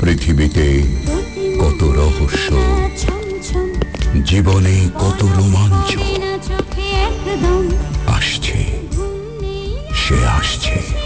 পৃথিবীতে কত রহস্য জীবনে কত রোমাঞ্চ আসছে সে আসছে।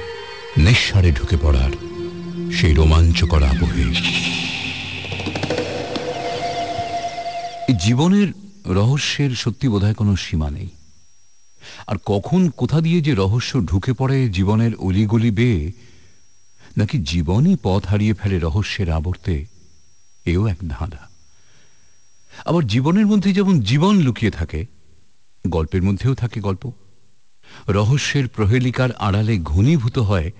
নিঃসারে ঢুকে পড়ার সেই রোমাঞ্চকর আবহে। জীবনের রহস্যের সত্যি বোধহয় কোনো সীমা নেই। আর কখন কোথা দিয়ে যে রহস্য ঢুকে পড়ে জীবনের অলিগলি বেয়ে, নাকি জীবনই পথ হারিয়ে ফেলে রহস্যের আবর্তে, এও এক ধাঁধা। আবার জীবনের মধ্যে যেমন জীবন লুকিয়ে থাকে, গল্পের মধ্যেও থাকে গল্প। রহস্যের প্রহেলিকার আড়ালে ঘনীভূত হয়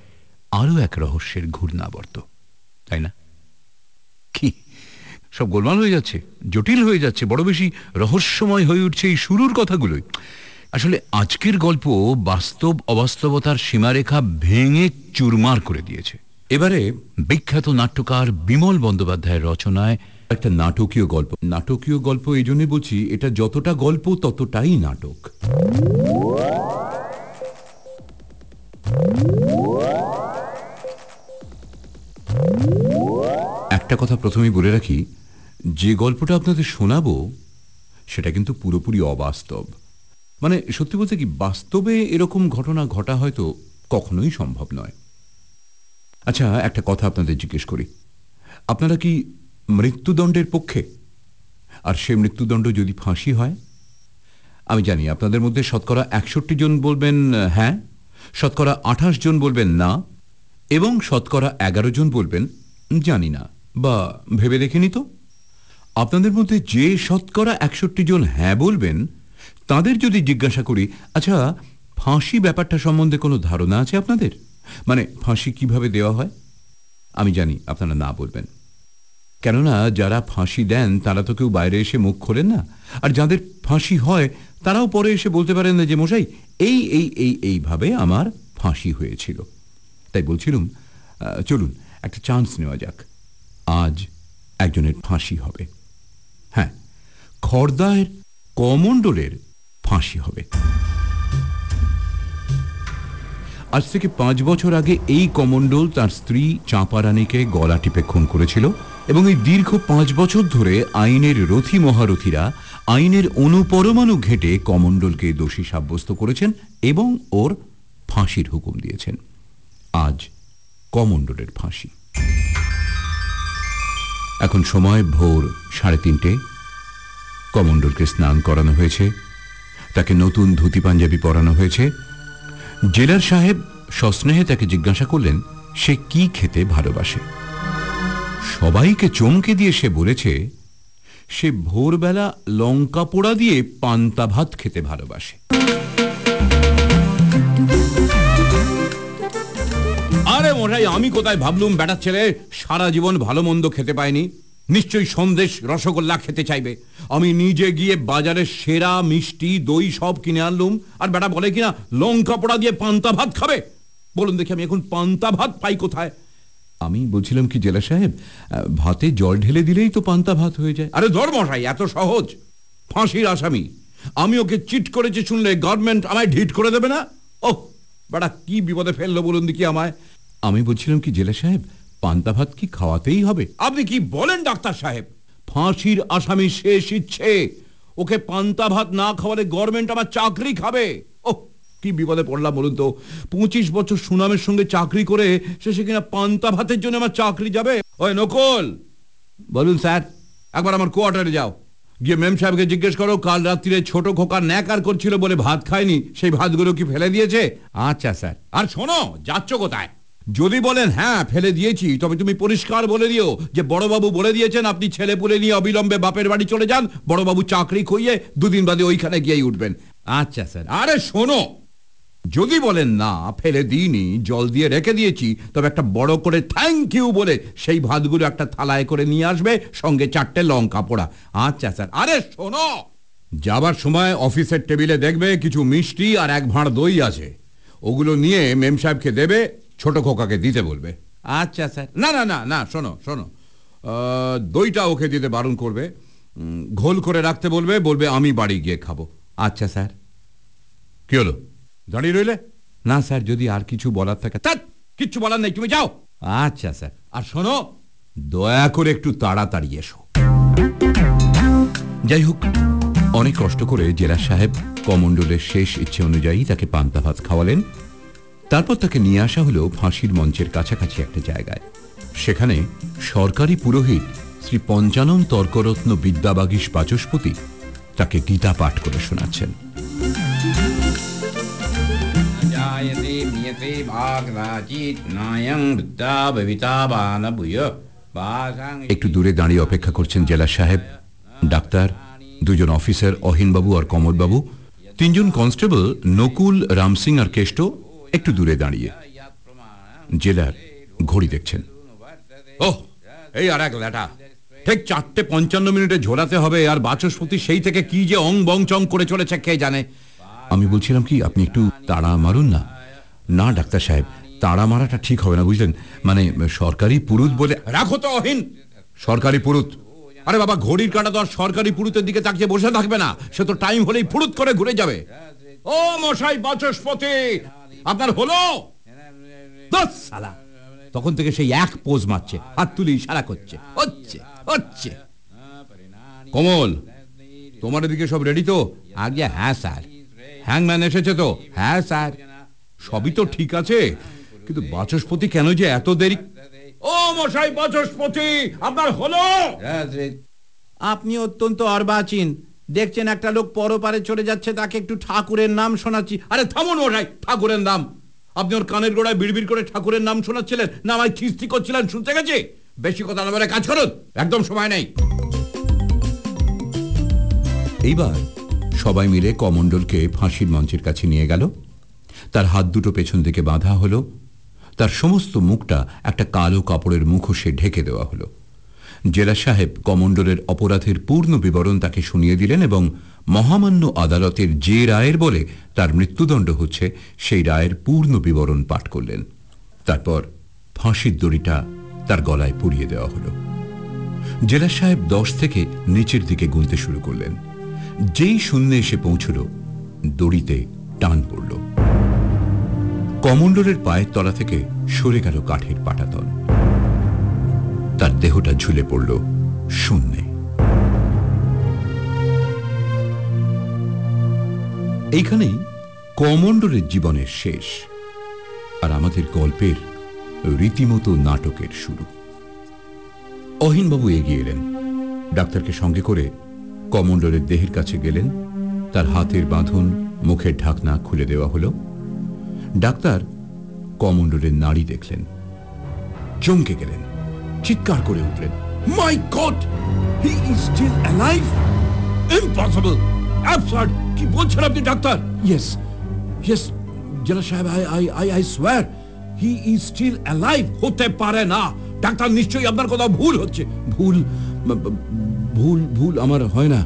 আরও এক রহস্যের ঘূর্ণাবর্ত। তাই না? কি? সব গোলমাল হয়ে যাচ্ছে, জটিল হয়ে যাচ্ছে, বড় বেশি রহস্যময় হয়ে উঠছে এই শুরুর কথাগুলোই। আসলে আজকের গল্প বাস্তব অবাস্তবতার সীমারেখা ভেঙে চুরমার করে দিয়েছে। এবারে বিখ্যাত নাট্যকার বিমল বন্দ্যোপাধ্যায়ের রচনায় একটা নাটকীয় গল্প। নাটকীয় গল্প এই জন্যই বলছি, এটা যতটা গল্প ততটাই নাটক। একটা কথা প্রথমেই বলে রাখি, যে গল্পটা আপনাদের শোনাবো, সেটা কিন্তু পুরোপুরি অবাস্তব। মানে সত্যি বলতে কি, বাস্তবে এরকম ঘটনা ঘটা হয়তো কখনোই সম্ভব নয়। আচ্ছা একটা কথা আপনাদের জিজ্ঞেস করি। আপনারা কি মৃত্যুদণ্ডের পক্ষে? আর সে মৃত্যুদণ্ড যদি ফাঁসি হয়? আমি জানি, আপনাদের মধ্যে শতকরা একষট্টি জন বলবেন হ্যাঁ শতকরা আঠাশ জন বলবেন না এবং শতকরা এগারো জন বলবেন জানি না। বা ভেবে দেখিনি তো? আপনাদের মধ্যে যে শতকরা একষট্টি জন হ্যাঁ বলবেন, তাদের যদি জিজ্ঞাসা করি আচ্ছা ফাঁসি ব্যাপারটা সম্বন্ধে কোনো ধারণা আছে আপনাদের? মানে ফাঁসি কীভাবে দেওয়া হয়? আমি জানি আপনারা না বলবেন। কেননা যারা ফাঁসি দেন, তারা তো কেউ বাইরে এসে মুখ খোলেন না। আর যাদের ফাঁসি হয় তারাও পরে এসে বলতে পারেন না যে, মশাই, এই এই এই, এইভাবে আমার ফাঁসি হয়েছিল। তাই বলছিলাম চলুন, একটা চান্স নেওয়া যাক। আজ একজনের ফাঁসি হবে। হ্যাঁ খর্দায়ের কমণ্ডলের ফাঁসি হবে। আজ থেকে পাঁচ বছর আগে এই কমণ্ডল তার স্ত্রী চাঁপারানীকে গলা টিপে খুন করেছিল এবং এই দীর্ঘ পাঁচ বছর ধরে আইনের রথী মহারথীরা আইনের অনুপরমাণু ঘেটে কমণ্ডলকে দোষী সাব্যস্ত করেছেন এবং ওর ফাঁসির হুকুম দিয়েছেন। আজ কমণ্ডলের ফাঁসি। এখন সময় ভোর সাড়ে তিনটে। কমণ্ডলকে স্নান করানো হয়েছে। তাকে নতুন ধুতি পাঞ্জাবি পরানো হয়েছে। জেলার সাহেব সস্নেহে তাকে জিজ্ঞাসা করলেন, সে কি খেতে ভালোবাসে? সবাইকে চমকে দিয়ে সে বলেছে সে ভোরবেলা লঙ্কা পোড়া দিয়ে পান্তা ভাত খেতে ভালোবাসে। আরে মশাই, আমি কোথায় ভাবলুম বেটার ছেলে সারা জীবন ভালো মন্দ খেতে পায়নি? নিশ্চয়ই সন্দেশ রসগোল্লা খেতে চাইবে। আমি নিজে গিয়ে বাজারে সেরা, মিষ্টি, দই সব কিনে আনলুম। আর বেটা বলে কিনা, লঙ্কা পোড়া দিয়ে পান্তা ভাত খাবে? বলুন দেখি আমি এখন পান্তা ভাত পাই কোথায়? আমি বলছিলাম কি জেলা সাহেব ভাতে জল ঢেলে দিলেই তো পান্তা ভাত হয়ে যায়। আরে ধর মশাই এত সহজ। ফাঁসির আসামি। আমি ওকে চিট করেছি শুনলে গভর্নমেন্ট আমায় ঢিট করে দেবে না? ওহ বেটা কি বিপদে ফেলল বলুন দেখি আমায়। আমি বলছিলাম কি জেলা সাহেব পান্তা ভাত কি খাওয়াতেই হবে? আপনি কি বলেন ডাক্তার সাহেব? ফাঁসির আসামি শেষ ইচ্ছে। ওকে পান্তা ভাত না খাওয়ালে গভর্নমেন্ট আমার চাকরি খাবে। ও কি বিপদে পড়লাম বলুন তো? পঁচিশ বছর সুনামের সঙ্গে চাকরি করে শেষে কিনা পান্তা ভাতের জন্য আমার চাকরি যাবে? ওই নকল! বলুন স্যার, একবার আমার কোয়ার্টারে যাও। গিয়ে মেম সাহেবকে জিজ্ঞেস করো, কাল রাত্রিরে ছোট খোকা ন্যাকার করছিল বলে ভাত খায়নি, সেই ভাতগুলো কি ফেলে দিয়েছে? আচ্ছা স্যার। আর শোনো, যাচ্ছ কোথায়? যদি বলেন হ্যাঁ ফেলে দিয়েছি, তবে তুমি পরিষ্কার বলে দিও যে বড়বাবু বলে দিয়েছেন, আপনি ছেলে পুলে নিয়ে অবিলম্বে বাপের বাড়ি চলে যান, বড়বাবু চাকরি খুইয়ে দুদিন বাদে ওইখানে গিয়েই উঠবেন। আচ্ছা স্যার। আরে শোনো যদি বলেন, না, ফেলে দিইনি, জল দিয়ে রেখে দিয়েছি, তবে একটা বড় করে থ্যাংক ইউ বলে সেই ভাতগুলো একটা থালায় করে নিয়ে আসবে, সঙ্গে চারটে লঙ্কা পোড়া। আচ্ছা স্যার। আরে, শোনো! যাবার সময় অফিসের টেবিলে দেখবে কিছু মিষ্টি আর এক ভাঁড় দই আছে। ওগুলো নিয়ে মেম সাহেবকে দেবে, ছোট খোকাকে দিতে বলবে। আচ্ছা স্যার। না না না না, শোনো শোনো। দইটা ওকে দিতে বারণ করবে। ঘোল করে রাখতে বলবে বলবে, আমি বাড়ি গিয়ে খাব। আচ্ছা স্যার। কি হলো? দাঁড়িয়ে রইলে? না স্যার যদি আর কিছু বলার থাকে। তা কিচ্ছু বলার নেই তুমি যাও। আচ্ছা স্যার। আর শোনো দয়া করে একটু তাড়াতাড়ি এসো। যাই হোক অনেক কষ্ট করে জেলা সাহেব কমণ্ডলের শেষ ইচ্ছে অনুযায়ী তাকে পান্তা ভাত খাওয়ালেন। তারপর তাকে নিয়ে আসা হলো ফাঁসির মঞ্চের কাছাকাছি একটা জায়গায়। সেখানে সরকারি পুরোহিত শ্রী পঞ্চানন তর্করত্ন বিদ্যাবাগীশ বাচস্পতি তাকে গীতা পাঠ করে শোনাচ্ছেন। जायते नियते भागराचित नायं वृत्ता भविता बान भूय बासां একটু দূরে দাঁড়িয়ে অপেক্ষা করছেন জেলা সাহেব ডাক্তার দুজন অফিসার অহিনবাবু আর কমলবাবু তিনজন কনস্টেবল নকুল রামসিং আর কেষ্ট একটু দূরে দাঁড়িয়ে জেলার ঘড়ি দেখছেন ওহ এই আর এক লেটা ঠিক চারটে পঞ্চান্ন মিনিটে ঝোলাতে হবে আর বাচস্পতি সেই থেকে কি যে অং বং চং করে চলেছে কে জানে আমি বলছিলাম কি, আপনি একটু তাড়া মারুন না। না, ডাক্তার সাহেব, তাড়া মারাটা ঠিক হবে না, বুঝলেন? মানে সরকারি পুরুত বলে রাখো তো, অহিন! সরকারি পুরুত। আরে বাবা, ঘড়ির কাঁটা তো আর সরকারি পুরুতের দিকে তাকিয়ে বসে থাকবে না। সে তো টাইম হলেই ফুরুত করে ঘুরে যাবে। ও মশাই, বাচস্পতি! আপনার হলো? সালা তখন থেকে সেই এক পোজ মারছে, হাত তুলি ইশারা করছে। হচ্ছে হচ্ছে। কমল, তোমার এদিকে সব রেডি তো? আগে হ্যাঁ স্যার। হ্যাংম্যান এসেছে তো। হ্যাঁ স্যার। সবই তো ঠিক আছে। কিন্তু বাচস্পতি কেন যে এত দেরি? ও মশাই বাচস্পতি আপনার হলো? আপনি অত্যন্ত অর্বাচীন। দেখছেন একটা লোক পরপারে চলে যাচ্ছে তাকে একটু ঠাকুরের নাম শোনাচ্ছি। আরে থামুন মশাই ঠাকুরের নাম। আপনি ওর কানের গোড়ায় বিড়বিড় করে ঠাকুরের নাম শোনাচ্ছিলেন না আমায় খিস্তি করছিলেন শুনতে গেছে? বেশি কথা না বলে কাজ করুন একদম সময় নেই। এইবার সবাই মিলে কমণ্ডলকে ফাঁসির মঞ্চের কাছে নিয়ে গেল। তার হাত দুটো পেছন দিকে বাঁধা হলো। তার সমস্ত মুখটা একটা কালো কাপড়ের মুখোশে ঢেকে দেওয়া হলো। জেলা সাহেব কমণ্ডলের অপরাধের পূর্ণ বিবরণ তাকে শুনিয়ে দিলেন এবং মহামান্য আদালতের যে রায়ের বলে তার মৃত্যুদণ্ড হচ্ছে, সেই রায়ের পূর্ণ বিবরণ পাঠ করলেন। তারপর ফাঁসির দড়িটা তার গলায় পুড়িয়ে দেওয়া হলো। জেলা সাহেব দশ থেকে নিচের দিকে গুনতে শুরু করলেন। যেই শূন্যে এসে পৌঁছল, দড়িতে টান পড়ল। কমণ্ডলের পায়ের তলা থেকে সরে গেল কাঠের পাটাতন। তার দেহটা ঝুলে পড়ল শূন্যে। এইখানেই কমণ্ডলের জীবনের শেষ আর আমাদের গল্পের রীতিমতো নাটকের শুরু। অহিনবাবু এগিয়ে এলেন। ডাক্তারকে সঙ্গে করে কমণ্ডলের দেহের কাছে গেলেন। তার হাতের বাঁধন মুখের ঢাকনা খুলে দেওয়া হলো। ডাক্তার কমণ্ডলের নাড়ি দেখলেন। চমকে গেলেন। চিৎকার করে উঠলেন। My god he is still alive impossible absurd কি বলছেন আপনি ডাক্তার? ইয়েস ইয়েস জেলা সাহেব I I I I swear he is still alive হতে পারে না। ডাক্তার নিশ্চয়ই আপনার কথা ভুল হচ্ছে। ভুল? ভুল ভুল আমার হয় না।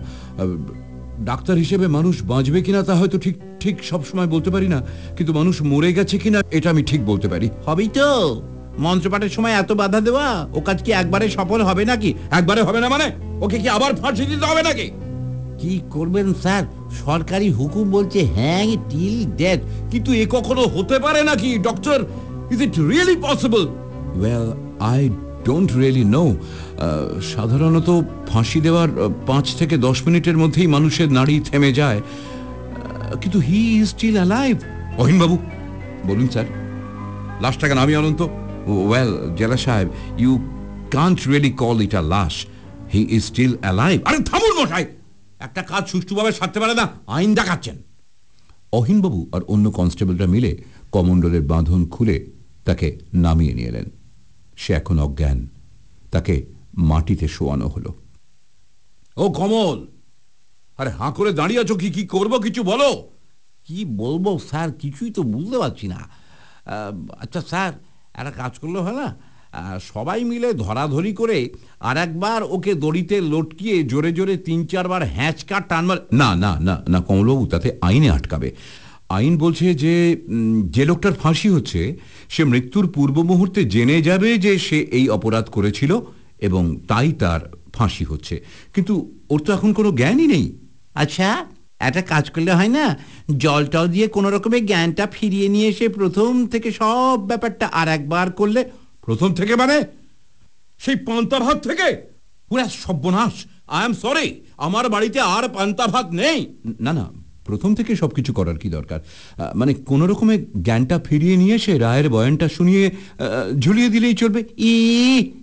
ডাক্তার হিসেবে মানুষ বাঁচবে কিনা তা হয়তো ঠিক ঠিক সব সময় বলতে পারি না কিন্তু মানুষ মরে গেছে কিনা এটা আমি ঠিক বলতে পারি। হবেই তো। মন্ত্রপাঠের সময় এত বাধা দেওয়া ও কাজ কি একবারে সফল হবে নাকি? একবারে হবে না মানে? ওকে কি আবার ফাঁসি দিতে হবে নাকি? কি করবেন স্যার? সরকারি হুকুম বলছে হ্যাং টিল ডেথ। কিন্তু এ কখনো হতে পারে নাকি doctor? Is it really possible well I don't really know সাধারণত ফাঁসি দেওয়ার পাঁচ থেকে দশ মিনিটের মধ্যেই মানুষের নাড়ি থেমে যায়। কিন্তু হি ইজ স্টিল অ্যালাইভ। অহিনবাবু বলুন স্যার। লাশটা কেন আমি অনন্ত ওয়েল, জেলা সাহেব, you can't really call it a লাশ। He is still alive. আরে থামুন মশাই! একটা কাজ সুষ্ঠুভাবে সারতে পারে না, আইন দেখাচ্ছেন। অহিনবাবু আর অন্য কনস্টেবলরা মিলে কমণ্ডলের বাঁধন খুলে তাকে নামিয়ে নিয়ে এলেন। সে এখন অজ্ঞান। তাকে মাটিতে শোয়ানো হলো। ও কমল আরে হাঁ করে দাঁড়িয়ে আছো কি কি করব কিছু বলো? কি বলব স্যার কিছুই তো বুঝতে পারছি না। আচ্ছা স্যার একটা কাজ করলে হয় না? সবাই মিলে ধরাধরি করে আর একবার ওকে দড়িতে লটকিয়ে জোরে জোরে তিন চারবার হ্যাঁচকা টানবার না না না না কমলবাবু তাতে আইনে আটকাবে। আইন বলছে যে যে লোকটার ফাঁসি হচ্ছে সে মৃত্যুর পূর্ব মুহূর্তে জেনে যাবে যে সে এই অপরাধ করেছিল। এবং তাই তার ফাঁসি হচ্ছে। কিন্তু ওর তো এখন কোনো জ্ঞানই নেই। আচ্ছা একটা কাজ করলে হয় না? জলটাও দিয়ে কোনো রকমের জ্ঞানটা ফিরিয়ে নিয়ে এসে প্রথম থেকে সব ব্যাপারটা আর একবার করলে প্রথম থেকে মানে? সেই পান্তা ভাত থেকে? পুরা সর্বনাশ। আই এম সরি আমার বাড়িতে আর পান্তা ভাত নেই। না না প্রথম থেকে সবকিছু করার কি দরকার? মানে কোন রকমের জ্ঞানটা ফিরিয়ে নিয়ে এসে রায়ের বয়ানটা শুনিয়ে ঝুলিয়ে দিলেই চলবে? ই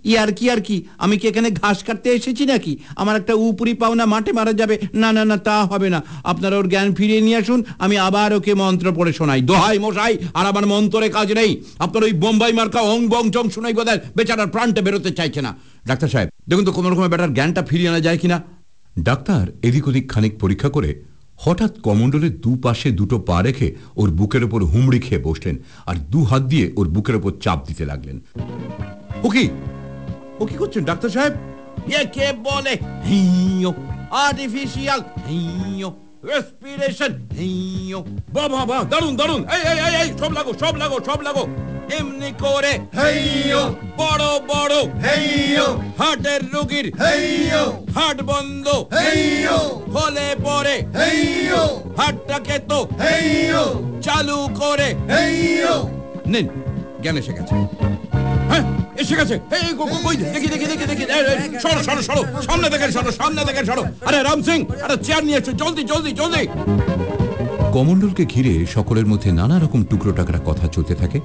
ই আর কি আর কি? আমি কি এখানে ঘাস কাটতে এসেছি নাকি? আমার একটা উপরি পাওনা মাঠে মারা যাবে। না না না, তা হবে না। আপনারা ওর জ্ঞান ফিরিয়ে নিয়ে আসুন। আমি আবার ওকে মন্ত্র পড়ে শোনাই। দোহাই মশাই, আর আমার মন্ত্রে কাজ নেই। আপনার ওই বোম্বাই মার্কা অং বং চং শোনাই বোধ বেচারার প্রাণটা বেরোতে চাইছে না। ডাক্তার সাহেব, দেখুন তো কোনো রকমের ব্যাটার জ্ঞানটা ফিরিয়ে আনা যায় কিনা? ডাক্তার, এদিক ওদিক খানিক পরীক্ষা করে হঠাৎ কমণ্ডলের দুপাশে দুটো পা রেখে ওর বুকের ওপর হুমড়ি খেয়ে বসলেন আর দু হাত দিয়ে ওর বুকের ওপর চাপ দিতে লাগলেন। ও কি? ও কি করছেন ডাক্তার সাহেব? কে বলে? আর্টিফিশিয়াল রেসপিরেশন বাহ বাহ দারুণ দারুণ এই এই এই সব লাগো সব লাগো সব লাগো। এমনি করে বড় বড় হার্টের রোগীর হার্ট বন্ধ হলে পরে হার্টটাকে তো চালু করে নিন, জ্ঞান এসে গেছে। হ্যাঁ সামনে সামনে আরে, রাম সিং, আরে, চেয়ার জলদি জলদি জলদি। ঘিরে সকলের মধ্যে নানা রকম টুকরো টাকরা কথা চলতে থাকে।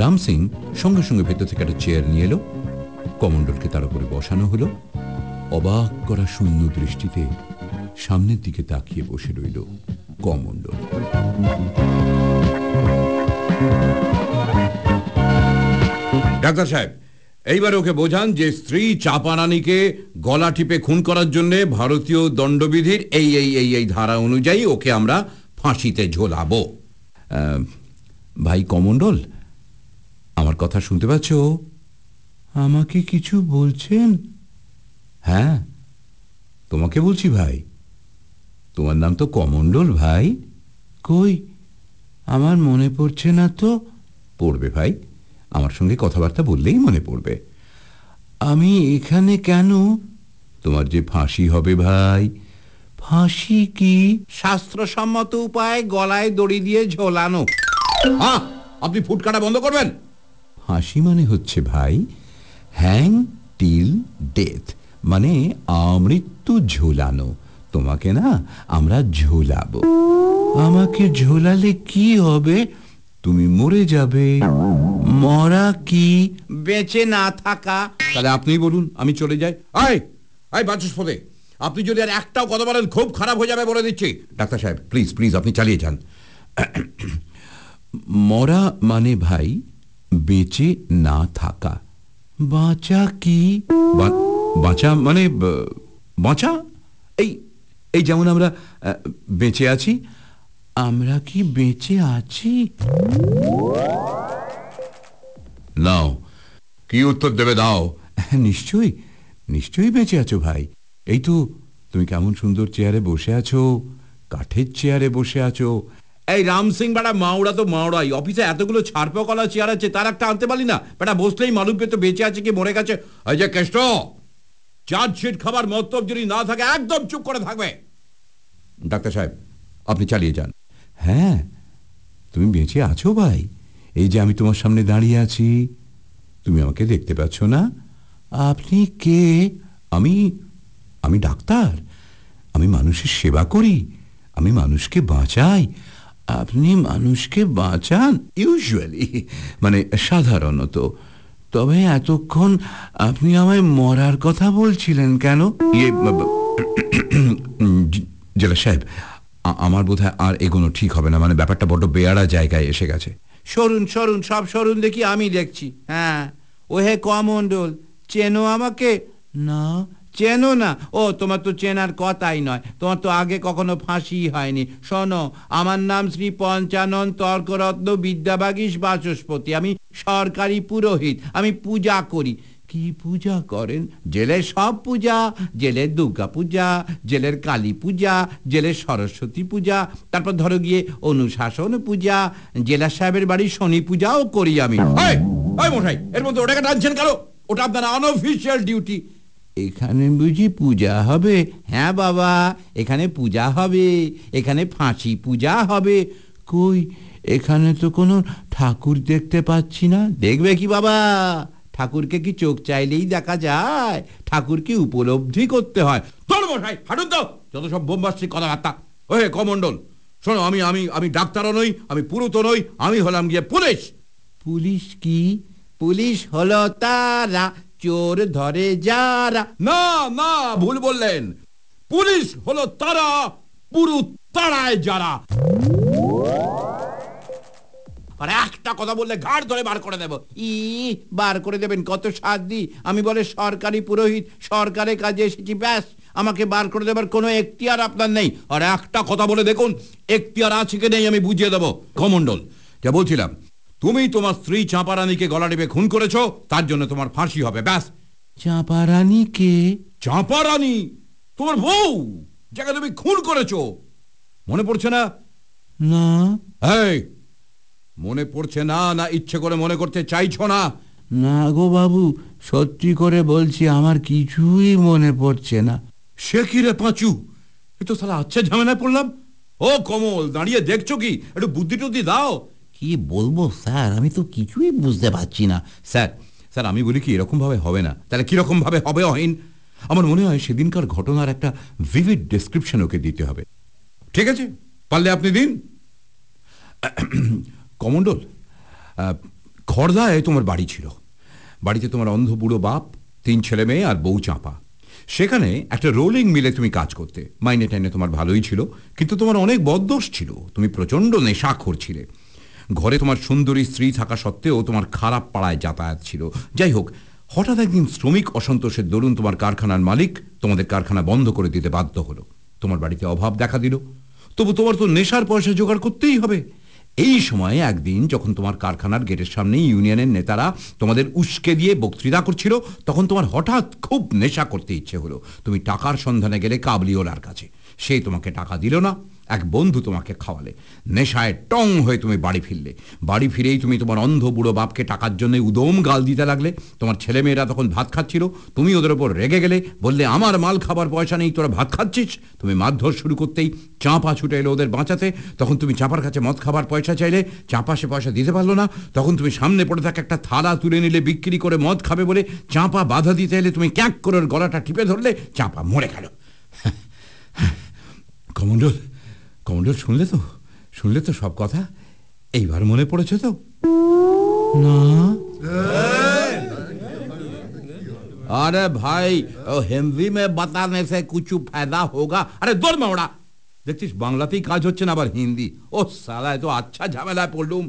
রাম সিং সঙ্গে সঙ্গে ভেতর থেকে একটা চেয়ার নিয়ে এলো। কমণ্ডলকে তার উপরে বসানো হলো। অবাক করা শূন্য দৃষ্টিতে সামনের দিকে তাকিয়ে বসে রইল কমণ্ডল। ডাক্তার সাহেব এইবার ওকে বোঝান যে স্ত্রী চাপারানিকে গলা টিপে খুন করার জন্য ভারতীয় দণ্ডবিধির এই এই এই এই ধারা অনুযায়ী ওকে আমরা ফাঁসিতে ঝোলাবো। ভাই কমণ্ডল আমার কথা শুনতে পাচ্ছ? আমাকে কিছু বলছেন? হ্যাঁ তোমাকে বলছি ভাই। তোমার নাম তো কমণ্ডল ভাই। কই? আমার মনে পড়ছে না তো। পড়বে ভাই আমার সঙ্গে কথাবার্তা বললেই মনে পড়বে। আমি এখানে কেন? তোমার যে ফাঁসি হবে ভাই। ফাঁসি কি? শাস্ত্রসম্মত উপায়ে গলায় দড়ি দিয়ে ঝোলানো। হ্যাঁ আপনি ফুটকাটা বন্ধ করবেন? হাসি মানে হচ্ছে ভাই হ্যাং টিল ডেথ মানে আমৃত্যু ঝোলানো। তোমাকে না আমরা ঝোলাবো। আমাকে ঝোলালে কি হবে? তুমি মরে যাবে। মরা কি? বেঁচে না থাকা। তাহলে আপনিই বলুন আমি চলে যাই। আয় আয় বাচস্পতি আপনি যদি আর একটাও কথা বলেন খুব খারাপ হয়ে যাবে বলে দিচ্ছি। ডাক্তার সাহেব প্লিজ প্লিজ আপনি চালিয়ে যান। মরা মানে ভাই বেঁচে না থাকা। বাঁচা কি? বাঁচা মানে বাঁচা? এই এই যেমন আমরা বেঁচে আছি। আমরা কি বেঁচে আছি? নাও কি উত্তর দেবে দাও। নিশ্চয়ই নিশ্চয়ই বেঁচে আছো ভাই। এই তো তুমি কেমন সুন্দর চেয়ারে বসে আছো কাঠের চেয়ারে বসে আছো। এই রাম সিং বেটা মাওড়া তো মাওড়াই অফিসে এতগুলো ছাড়পো কলা চেয়ার আছে, তার একটা আনতে পারি না? বেটা, বসলেই মালুম পেতো বেঁচে আছে কি মরে গেছে? এই যে কেষ্ট, চার্জশিট খাবার মতলব যদি না থাকে, একদম চুপ করে থাকবে। ডাক্তার সাহেব, আপনি চালিয়ে যান। হ্যাঁ তুমি বেঁচে আছো ভাই। এই যে আমি তোমার সামনে দাঁড়িয়ে আছি, তুমি আমাকে দেখতে পাচ্ছ না? আপনি কে? আমি আমি ডাক্তার। আমি মানুষের সেবা করি। আমি মানুষকে বাঁচাই। আপনি মানুষকে বাঁচান ইউজুয়ালি মানে সাধারণত। তবে এতক্ষণ আপনি আমায় মরার কথা বলছিলেন কেন? ইয়ে জেলা সাহেব আমার বোধহয় আর এগোনো ঠিক হবে না মানে ব্যাপারটা বড্ড বেয়ারা জায়গায় এসে গেছে। সরুন সরুন, সব সরুন দেখি, আমি দেখছি হ্যাঁ। ও হে কমন্ডল চেনো আমাকে? না চেনো না? ও, তোমার তো চেনার কথাই নয়। তোমার তো আগে কখনো ফাঁসি হয়নি। শোনো, আমার নাম শ্রী পঞ্চানন তর্করত্ন বিদ্যাবাগীশ বাচস্পতি। আমি সরকারি পুরোহিত। আমি পূজা করি। কি পূজা করেন? জেলের সব পূজা জেলের দুর্গা পূজা, জেলের কালী পূজা জেলের সরস্বতী পূজা, তারপর ধরো গিয়ে অনুশাসন পূজা, জেলা সাহেবের বাড়ি শনি পূজাও করি আমি। এর মধ্যে ওটাকে টানছেন কেন? ওটা আপনার আনঅফিসিয়াল ডিউটি এখানে বুঝি পূজা হবে। হ্যাঁ বাবা, এখানে পূজা হবে, এখানে ফাঁসি পূজা হবে। কই, এখানে তো কোনো ঠাকুর দেখতে পাচ্ছি না। দেখবে কি বাবা? ঠাকুরকে কি চোখ চাইলেই দেখা যায়? ঠাকুর কি উপলব্ধি করতে হয়। তোর মশাই, হাঁটুন তো। যত সব বোমবাস্টিক কথাবার্তা। ওহে কমন্ডল শোনো, আমি আমি আমি ডাক্তারও নই, আমি পুরুত নই, আমি হলাম গিয়ে পুলিশ। পুলিশ কি? পুলিশ হলো তারা। চোর ধরে যারা। না না ভুল বললেন। পুলিশ হলো তারা পুরু তারায় যারা। আর একটা কথা বললে ঘাড় ধরে বার করে দেব। ই বার করে দেবেন কত সাধ্য আমি বলে সরকারি পুরোহিত সরকারের কাজে এসেছি ব্যাস। আমাকে বার করে দেবার কোনো এখতিয়ার আপনার নেই। আর একটা কথা বলে দেখুন এখতিয়ার আছে কি নেই আমি বুঝিয়ে দেবো। কমন্ডল যা বলছিলাম তুমি তোমার স্ত্রী চাঁপারানীকে গলা টিপে খুন করেছ তার জন্য তোমার ফাঁসি হবে ব্যাস। চাঁপারানি কে চাঁপারানী? তোমার বউ যাকে তুমি খুন করেছ। মনে পড়ছে না? না। এই মনে পড়ছে না না ইচ্ছে করে মনে করতে চাইছো না? না গো বাবু সত্যি করে বলছি আমার কিছুই মনে পড়ছে না। সে কি রে পাঁচু? এ তো সালা আচ্ছা ঝামেলায় পড়লাম। ও কমল দাঁড়িয়ে দেখছ কি? একটু বুদ্ধি টুদ্ধি দাও। কি বলব স্যার? আমি তো কিছুই বুঝতে পারছি না। স্যার স্যার আমি বলি কি এরকম ভাবে হবে না। তাহলে কীরকম ভাবে হবে অহিন? আমার মনে হয় সেদিনকার ঘটনার একটা ভিভিড ডেসক্রিপশন ওকে দিতে হবে। ঠিক আছে? পারলে আপনি দিন। কমন্ডল আহ, খড়দায় তোমার বাড়ি ছিল। বাড়িতে তোমার অন্ধ বুড়ো বাপ তিন ছেলে মেয়ে আর বউ চাঁপা। সেখানে একটা রোলিং মিলে তুমি কাজ করতে। মাইনে টাইনে তোমার ভালোই ছিল কিন্তু তোমার অনেক বদদোষ ছিল। তুমি প্রচণ্ড নেশাখোর ছিলে। ঘরে তোমার সুন্দরী স্ত্রী থাকা সত্ত্বেও তোমার খারাপ পাড়ায় যাতায়াত ছিল। যাই হোক, হঠাৎ একদিন শ্রমিক অসন্তোষের দরুন তোমার কারখানার মালিক তোমাদের কারখানা বন্ধ করে দিতে বাধ্য হলো। তোমার বাড়িতে অভাব দেখা দিল। তবু তোমার তো নেশার পয়সা জোগাড় করতেই হবে। এই সময়ে একদিন যখন তোমার কারখানার গেটের সামনে ইউনিয়নের নেতারা তোমাদের উস্কে দিয়ে বক্তৃতা করছিল, তখন তোমার হঠাৎ খুব নেশা করতে ইচ্ছে হলো। তুমি টাকার সন্ধানে গেলে কাবলিওলার কাছে। সে তোমাকে টাকা দিল না। এক বন্ধু তোমাকে খাওয়ালে। নেশায় টং হয়ে তুমি বাড়ি ফিরলে। বাড়ি ফিরেই তুমি তোমার অন্ধ বুড়ো বাপকে টাকার জন্য উদম গাল দিতে লাগলে। তোমার ছেলেমেয়েরা তখন ভাত খাচ্ছিল। তুমি ওদের ওপর রেগে গেলে, বললে, আমার মাল খাবার পয়সা নেই, তোরা ভাত খাচ্ছিস? তুমি মারধর শুরু করতেই চাঁপা ছুটে এলো ওদের বাঁচাতে। তখন তুমি চাঁপার কাছে মদ খাবার পয়সা চাইলে, চাঁপা সে পয়সা দিতে পারল না। তখন তুমি সামনে পড়ে থাকা একটা থালা তুলে নিলে, বিক্রি করে মদ খাবে বলে চাঁপা বাধা দিতে এলে তুমি ক্যাঁক করে গলাটা টিপে ধরলে, চাঁপা মরে গেল। কমন্ডল কমন্ডল শুনলে তো শুনলে তো সব কথা এইবার মনে পড়েছে তো না अरे भाई ओ, हिंदी में बताने से कुछ फायदा होगा अरे দৌড় মাওড়া দেখছিস বাংলাতেই কাজ হচ্ছে না আবার হিন্দি ও সালা এ তো আচ্ছা ঝামেলায় পড়লুম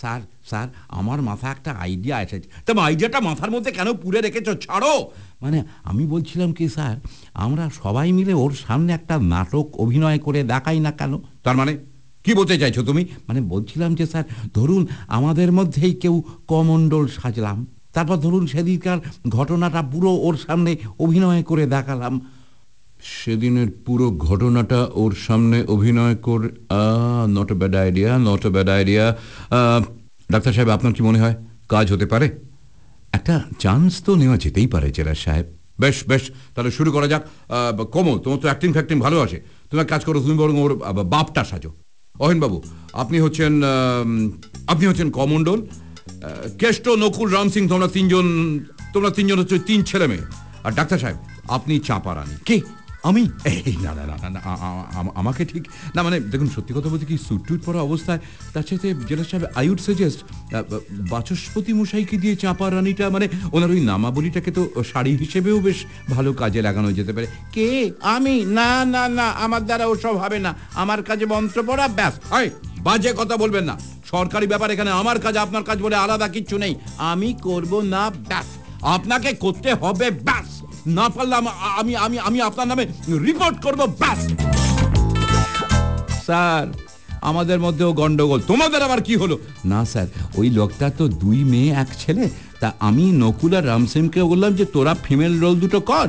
স্যার স্যার আমার মাথায় একটা আইডিয়া এসেছে তবে আইডিয়াটা মাথার মধ্যে কেন পুরে রেখেছো ছাড়ো মানে আমি বলছিলাম কি স্যার আমরা সবাই মিলে ওর সামনে একটা নাটক অভিনয় করে দেখাই না কেন? তার মানে? কি বলতে চাইছো তুমি? মানে বলছিলাম যে স্যার ধরুন আমাদের মধ্যেই কেউ কমণ্ডল সাজলাম। তারপর ধরুন সেদিনকার ঘটনাটা পুরো ওর সামনে অভিনয় করে দেখালাম। সেদিনের পুরো ঘটনাটা ওর সামনে অভিনয় করে not a bad idea not a bad idea doctor সাহেব আপনার কি মনে হয় কাজ হতে পারে? একটা চান্স তো নেওয়া যেতেই পারে জেলা সাহেব। বেশ বেশ, তাহলে শুরু করা যাক। কমো কোমল, তোমার তো অ্যাক্টিং ফ্যাক্টিং ভালো আছে। তুমি কাজ করো, তুমি বরং ওর বাপটা সাজো। অহিন বাবু আপনি হচ্ছেন আপনি হচ্ছেন কমন্ডল কেষ্ট, নকুল, রাম সিং, তোমরা তিনজন তোমরা তিনজন হচ্ছে তিন ছেলে মেয়ে। আর ডাক্তার সাহেব, আপনি চাঁপা রানী কি? আমি? এই না না না না, আমাকে ঠিক না মানে দেখুন সত্যি কথা বলতে কি স্যুট টুট পরা অবস্থায় তার সাথে জেলা সাহেব আই উড সাজেস্ট বাচস্পতি মশাইকে দিয়ে চাঁপা রানীটা মানে ওনার ওই নামাবলিটাকে তো শাড়ি হিসেবেও বেশ ভালো কাজে লাগানো যেতে পারে। কে? আমি? না না না আমার দ্বারা ওসব হবে না। আমার কাজে মন্ত্র পড়া ব্যাস। এই বাজে কথা বলবেন না। সরকারি ব্যাপার এখানে আমার কাজ আপনার কাজ বলে আলাদা কিচ্ছু নেই। আমি করব না ব্যাস। আপনাকে করতে হবে ব্যাস না পারলে আম- আমি আমি আমি আপনার নামে রিপোর্ট করব ব্যাস স্যার আমাদের মধ্যেও গন্ডগোল তোমাদের আবার কি হলো না স্যার ওই লোকটা তো দুই মেয়ে এক ছেলে তা আমি নকুল আর রাম সিংকে বললাম যে তোরা ফিমেল রোল দুটো কর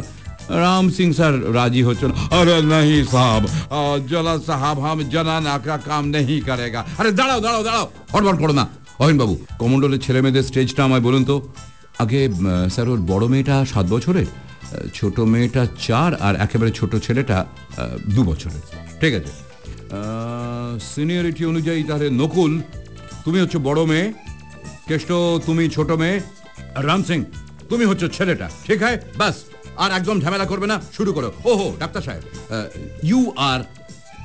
রাম সিং স্যার রাজি হচ্ছে না अरे नहीं साहब आ, जला साहब हम जनाना का काम नहीं करेगा अरे দাঁড়াও দাঁড়াও দাঁড়াও হড়বড় করো না অহিনবাবু কমন্ডলের ছেলে মেয়েদের স্টেজটা আমায় বলুন তো আগে স্যার, ওর বড় মেয়েটা সাত বছরের ছোট মেয়েটা চার, আর একেবারে ছোট ছেলেটা দু বছরের। ঠিক আছে। সিনিয়রিটি অনুযায়ী তাহলে নকুল, তুমি হচ্ছে বড় মেয়ে, কেষ্ট, তুমি ছোট মেয়ে রাম সিং, তুমি হচ্ছে ছেলেটা। ঠিক হয় বাস, আর একদম ঝামেলা করবে না, শুরু করো। ওহো ডাক্তার সাহেব ইউ আর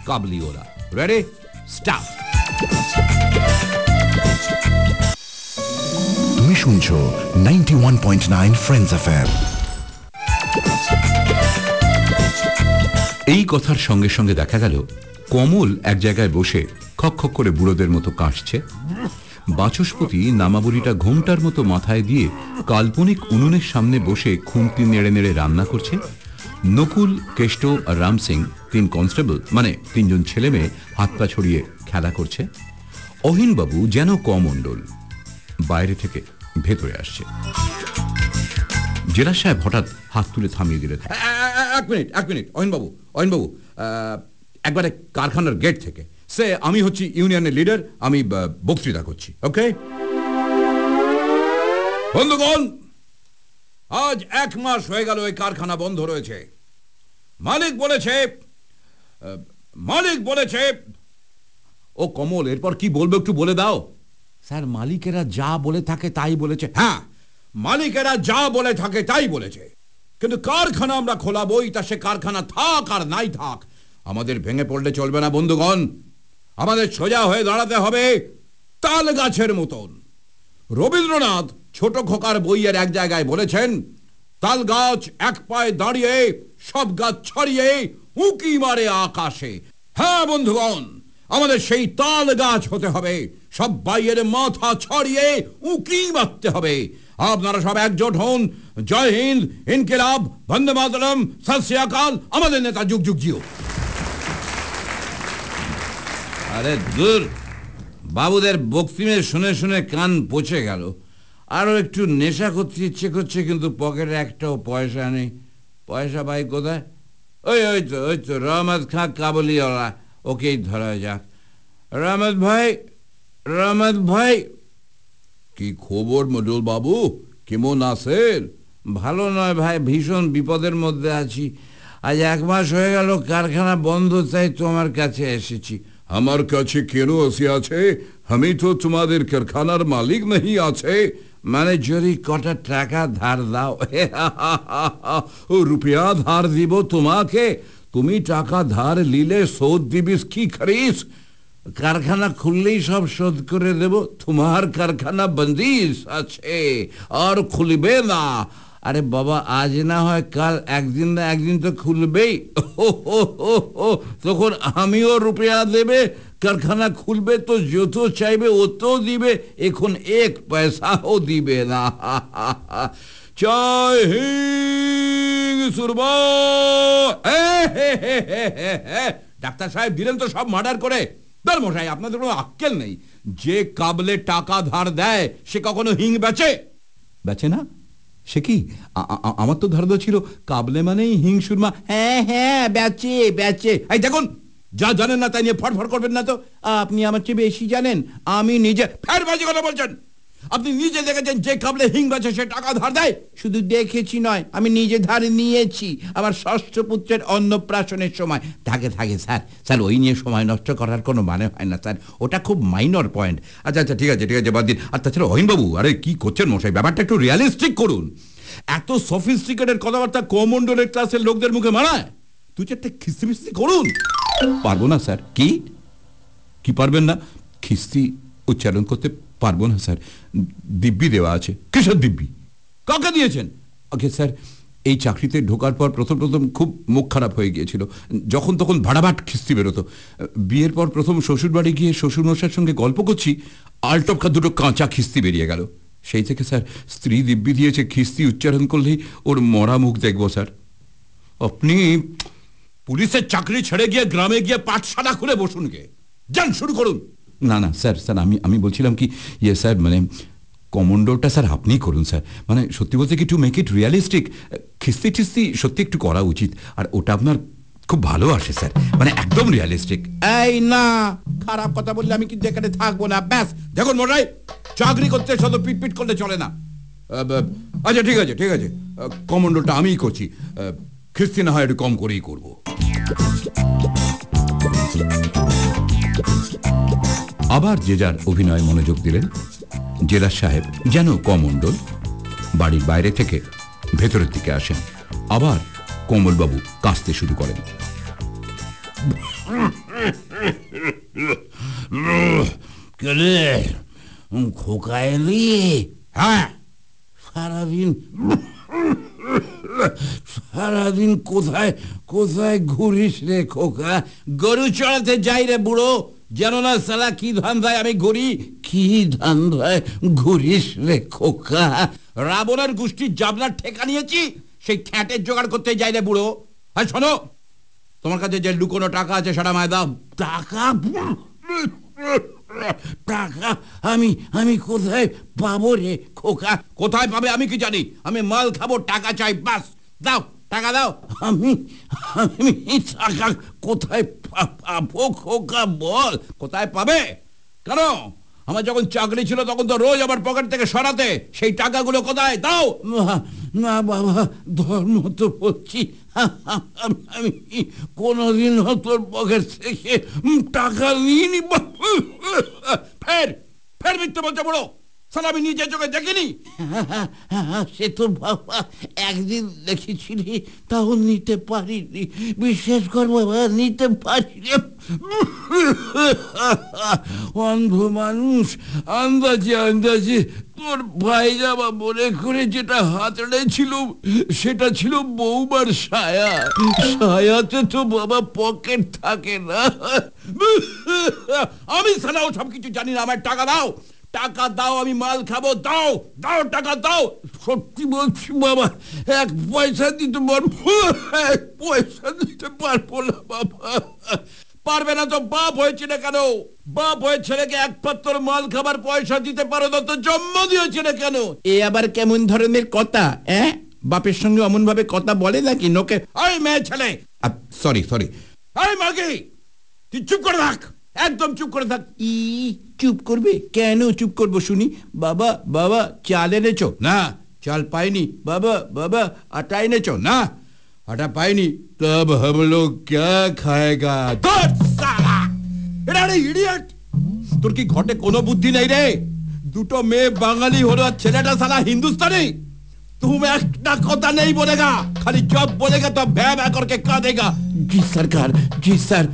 কাবলিওলা। রেডি স্টাফ তুমি শুনছো নাইনটি ওয়ান পয়েন্ট নাইন এই কথার সঙ্গে সঙ্গে দেখা গেল, কমল এক জায়গায় বসে খক করে বুড়োদের মতো কাশছে বাচস্পতি নামাবলিটা ঘোমটার মতো মাথায় দিয়ে কাল্পনিক উনুনের সামনে বসে খুন্তি নেড়ে নেড়ে রান্না করছে। নকুল, কেষ্ট আর রাম সিং, তিন কনস্টেবল মানে তিনজন ছেলে মেয়ে, হাত পা ছড়িয়ে খেলা করছে। অহিনবাবু যেন কমণ্ডল। বাইরে থেকে ভেতরে আসছে। জেলা সাহেব হঠাৎ হাত তুলে থামিয়ে দিলেন। এক মিনিট এক মিনিট, অয়নবাবু অয়নবাবু একবারে কারখানার গেট থেকে। সে, আমি হচ্ছি ইউনিয়নের লিডার, আমি বক্তৃতা করছি, ওকে? বন্ধুগণ, আজ এক মাস হয়ে গেল এই কারখানা বন্ধ রয়েছে। মালিক বলেছে মালিক বলেছে, ও কমল, এরপর কি বলবে একটু বলে দাও। স্যার, মালিকেরা যা বলে থাকে তাই বলেছে। হ্যাঁ মালিকেরা যা বলে থাকে তাই বলেছে। কিন্তু কারখানা আমরা খোলাবই, তা সে কারখানা থাক আর নাই থাক, আমাদের ভেঙে পড়লে চলবে না, বন্ধুগণ। আমাদের সোজা হয়ে দাঁড়াতে হবে তাল গাছের মতন। রবীন্দ্রনাথ ছোট খোকার বইয়ের এক জায়গায় বলেছেন, তাল গাছ এক পায়ে দাঁড়িয়ে, সব গাছ ছড়িয়ে উঁকি মারে আকাশে। হ্যাঁ বন্ধুগণ, আমাদের সেই তাল গাছ হতে হবে। সব বাইয়ের মাথা ছড়িয়ে উঁকি মারতে হবে। আপনারা সব একজোট হন। জয় হিন্দ, ইনকিলাব, বন্দে মাতরম শ্রী আমাদের নেতা যুগ যুগ জিও। আরে দূর, বাবুদের বক্তৃমে শুনে শুনে কান পচে গেল। আরও একটু নেশা করতে ইচ্ছে করছে, কিন্তু পকেটে একটাও পয়সা নেই। পয়সা পাই কোথায়? ওই ওই তো ওই তো, রহমত খাঁ কাবুলিওয়ালা, ওকেই ধরা যাক। রহমত ভাই রহমত ভাই। কি খবর মডুল বাবু? কেমন আছেন? ভালো নয় ভাই ভীষণ বিপদের মধ্যে আছি। আজ এক মাস হয়ে গেল কারখানা বন্ধ তাই তোমার কাছে এসেছি। আমার কাছে কেন আসি আছে আমি তো তোমাদের কারখানার মালিক নেই আছে। মানে যদি কটা টাকা ধার দাও। ও রুপিয়া ধার দিব তোমাকে? তুমি টাকা ধার লিলে শোধ দিবিস কি করিস কারখানা খুললেই সব শোধ করে দেব তোমার কারখানা বন্দিশ আছে আর খুলবে না আরে বাবা আজ না হয় কাল একদিন না একদিন তো খুলবেই ও, তখন আমিও রুপিয়া দেবে কারখানা খুলবে তো যত চাইবে অত দিবে এখন এক পয়সাও দিবে না ডাক্তার সাহেব দিলেন তো সব মার্ডার করে দর মশাই, আপনাদের কোনো আক্কেল নেই। যে কাবলে টাকা ধার দেয়, সে কখনো হিং বেচে? বেচে না? সে কি? আমার তো ধারণা ছিল। কাবলে মানেই হিংসুরমা হ্যাঁ হ্যাঁ বেচে বেচে। এই দেখুন, যা জানেন না তাই নিয়ে ফটফট করবেন না তো। আপনি আমার চেয়ে বেশি জানেন। আমি নিজে ফের বাজে কথা বলছেন। আপনি নিজে দেখেছেন যে কাবলে হিং বেচে সে টাকা ধার দেয়? শুধু দেখেছি নয়, আমি নিজে ধারে নিয়েছি আমার ষষ্ঠ পুত্রের অন্নপ্রাশনের সময়। থাকে থাকে, স্যার। স্যার, ওই নিয়ে সময় নষ্ট করার কোনো মানে হয় না, স্যার। ওটা খুব মাইনর পয়েন্ট। আচ্ছা আচ্ছা ঠিক আছে ঠিক আছে, বাদ দিন। আর তাছাড়া অহিনবাবু, আরে কি করছেন মশাই? ব্যাপারটা একটু রিয়ালিস্টিক করুন। এত সফিস্টিকেটেড কথাবার্তা কমন্ডলের ক্লাসের লোকদের মুখে মানায়? দু চারটে খিস্তি করুন। পারব না, স্যার। কি? কি পারবেন না? খিস্তি উচ্চারণ করতে পারব না, স্যার। দিব্যি দেওয়া আছে। কিসের দিব্যি? কাকে দিয়েছেন? ওকে স্যার, এই চাকরিতে ঢোকার পর প্রথম প্রথম খুব মুখ খারাপ হয়ে গিয়েছিল। যখন তখন ভাড়াভাট খিস্তি বেরোতো। বিয়ের পর প্রথম শ্বশুরবাড়ি গিয়ে শ্বশুরমশার সঙ্গে গল্প করছি, আলটপকা দুটো কাঁচা খিস্তি বেরিয়ে গেল। সেই থেকে, স্যার, স্ত্রী দিব্যি দিয়েছে খিস্তি উচ্চারণ করলেই ওর মরা মুখ দেখব, স্যার। আপনি পুলিশের চাকরি ছেড়ে গিয়ে গ্রামে গিয়ে পাঠশালা খুলে বসুন গে। যান, শুরু করুন। না না স্যার স্যার আমি আমি বলছিলাম কি ইয়ে স্যার মানে কমন্ডোরটা স্যার আপনিই করুন স্যার। মানে সত্যি বলতে কি টু মেক ইট রিয়ালিস্টিক খিস্তি টিস্তি সত্যি একটু করা উচিত। আর ওটা আপনার খুব ভালো আসে স্যার। মানে একদম রিয়ালিস্টিক এই না খারাপ কথা বললে আমি কিন্তু এখানে থাকব না। ব্যাস দেখুন মশাই চাকরি করতে শুধু পিট পিট করলে চলে না। আচ্ছা ঠিক আছে ঠিক আছে। আহ, কমান্ডোটা আমিই করছি। খিস্তি না হয় একটু কম করেই করব। আবার যে যার অভিনয় মনোযোগ দিলেন জেলা সাহেব যেন কমণ্ডল বাড়ির বাইরে থেকে ভেতরের দিকে আসেন আবার কমলবাবু কাঁচতে শুরু করেন। কেলে? খোকা এলি হ্যাঁ। সারাদিন সারাদিন কোথায় কোথায় ঘুরিস রে খোকা? গরু চড়াতে যাই রে বুড়ো। যেন না সালা, কি ধান্ধায় আমি ঘুরি? কি ধান্ধায় ঘুরিস রে খোকা? রাবণের গোষ্ঠীর জাবলার ঠেকা নিয়েছি, সেই খ্যাটের জোগাড় করতে যাই রে বুড়ো। হ্যাঁ শোনো, তোমার কাছে যে লুকোনো টাকা আছে, সেটা মায় দাও। টাকা? টাকা আমি আমি কোথায় পাবো রে খোকা? কোথায় পাবে আমি কি জানি? আমি মাল খাব, টাকা চাই, বাস। দাও, টাকা দাও। আমি আমি টাকা কোথায় পাবো খোকা, বল। কোথায় পাবে? কেন? আমার যখন চাকরি ছিল, তখন তো রোজ আমার পকেট থেকে সরাতে। সেই টাকাগুলো কোথায়? দাও। না বাবা ধর্ম তো বলছি। আমি কোনোদিন তোর পকেট থেকে টাকা নিইনি ফের ফের মিথ্যে বলছে বড় সালা আমি নিজের চোখে দেখিনি। সে তো বাবা একদিন দেখেছিলি তাও নিতে পারিনি। বিশ্বাস কর বাবা নিতে পারিনি। অন্ধ মানুষ আন্দাজে আন্দাজে তোর ভাই যাবা মনে করে যেটা হাতড়ে ছিল সেটা ছিল বৌমার সায়া। সায়াতে তো বাবা পকেট থাকে না। আমি সালাও সব কিছু জানি না আমার টাকা দাও। টাকা দাও আমি মাল খাব দাও দাও টাকা দাও। সত্যি বলছি বাবা এক পয়সা দিতে পারব এক পয়সা দিতে পারব না বাবা। পারবে না তো বাপ হয়েছে না কেন? বাপ হয়ে ছেলেকে এক পাত্র মাল খাবার পয়সা দিতে পারো না তো জন্ম দিয়েছে না কেন? এ আবার কেমন ধরনের কথা হ্যাঁ বাপের সঙ্গে অমন ভাবে কথা বলে নাকি নোকে? ওই মেয়ে ছেলে! সরি সরি এই মাগি! তুই চুপ করে থাক! একদম চুপ করে থাক ই চুপ করবে কেন চুপ করবো শুনি বাবা বাবা চাল এনেছো না চাল পাইনি বাবা বাবা আটা এনেছো না আটা পাইনি তব हम लोग क्या खाएगा ধুর, শালা! এটা একটা ইডিয়েট তোর কি ঘটে কোনো বুদ্ধি নেই রে দুটো মেয়ে বাঙালি হলো আর ছেলেটা সালা হিন্দুস্তানি तुम একটা কথা নেই বলেগা খালি জব বলেগা তো ভ্যা ভ্যা করকে কাঁদেগা জি সরকার জি স্যার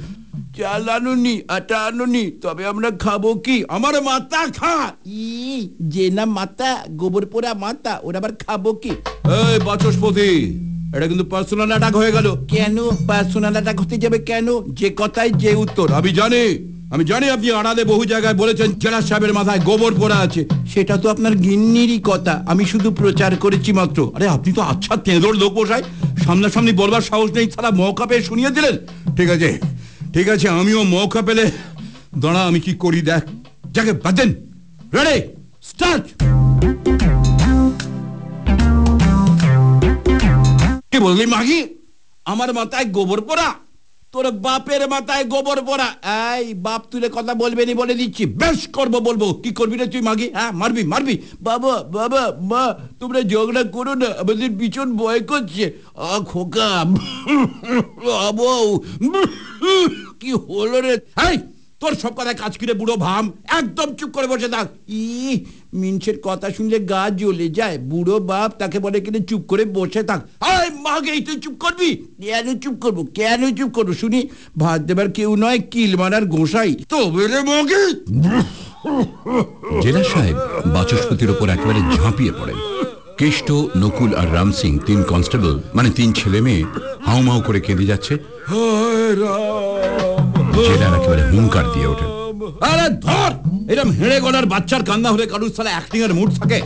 চাল আনুনি আটা আনুনি তবে আমরা খাব কি? আমার মাথা খা! ই যে না মাথা গোবর পোড়া মাথা ওরা আবার খাব কি? এই বাচস্পতি এটা কিন্তু পার্সোনাল অ্যাটাক হয়ে গেল। কেন? পার্সোনাল অ্যাটাক হতে যাবে কেন? যে কথাই যে উত্তর। আমি জানি আমি জানি আপনি আড়ালে বহু জায়গায় বলেছেন জেলা সাহেবের মাথায় গোবর পড়া আছে। সেটা তো আপনার গিন্নিরই কথা। আমি শুধু প্রচার করেছি মাত্র। আরে আপনি তো আচ্ছা তেঁদোর লোক বসাই সামনাসামনি বলবার সাহস নেই সারা মৌকা পেয়ে শুনিয়ে দিলেন। ঠিক আছে ঠিক আছে, আমিও মৌকা পেলে। দাঁড়া, আমি কি করি দেখ। যাকে বাদেন রেডি স্টার্ট কি বললি, মাগি? আমার মাথায় গোবর পোড়া। তোর বাপের মাথায় গোবর পড়া। এই, বাপ তুলে কথা বলবে নি বলে দিচ্ছি। বেশ করব, বলব। কি করবি রে তুই, মাগি? হ্যাঁ মারবি মারবি। বাবা বাবা, মা, তোমরা ঝগড়া করো না। আমাদের পিছন ভয় করছে। আ, খোকা। কি হলো রে? এই তোর সব কথায় কাজ করে বুড়ো ভাম। একদম চুপ করে বসে থাক। ই মিনসের কথা শুনলে গা জ্বলে যায়। বুড়ো বাপ তাকে বলে কিনে চুপ করে বসে থাক। আয় মাগে তুই চুপ করবি? কেন চুপ করব? কেন চুপ করব? শুনি ভাত দেবার কেউ নয় কিল মারার গোসাই। তবে রে মাগে জেলা সাহেব বাচস্পতির ওপর একেবারে ঝাঁপিয়ে পড়েন। কেষ্ট নকুল আর রাম সিং তিন কনস্টেবল মানে তিন ছেলে মেয়ে হাউমাউ করে কেঁদে যাচ্ছে। জেলার একেবারে হুঙ্কার দিয়ে ওঠেন আরে ধর! এরকম হেড়ে গলার বাচ্চার কান্না হলে কারুর সালা অ্যাক্টিং এর মুড থাকে।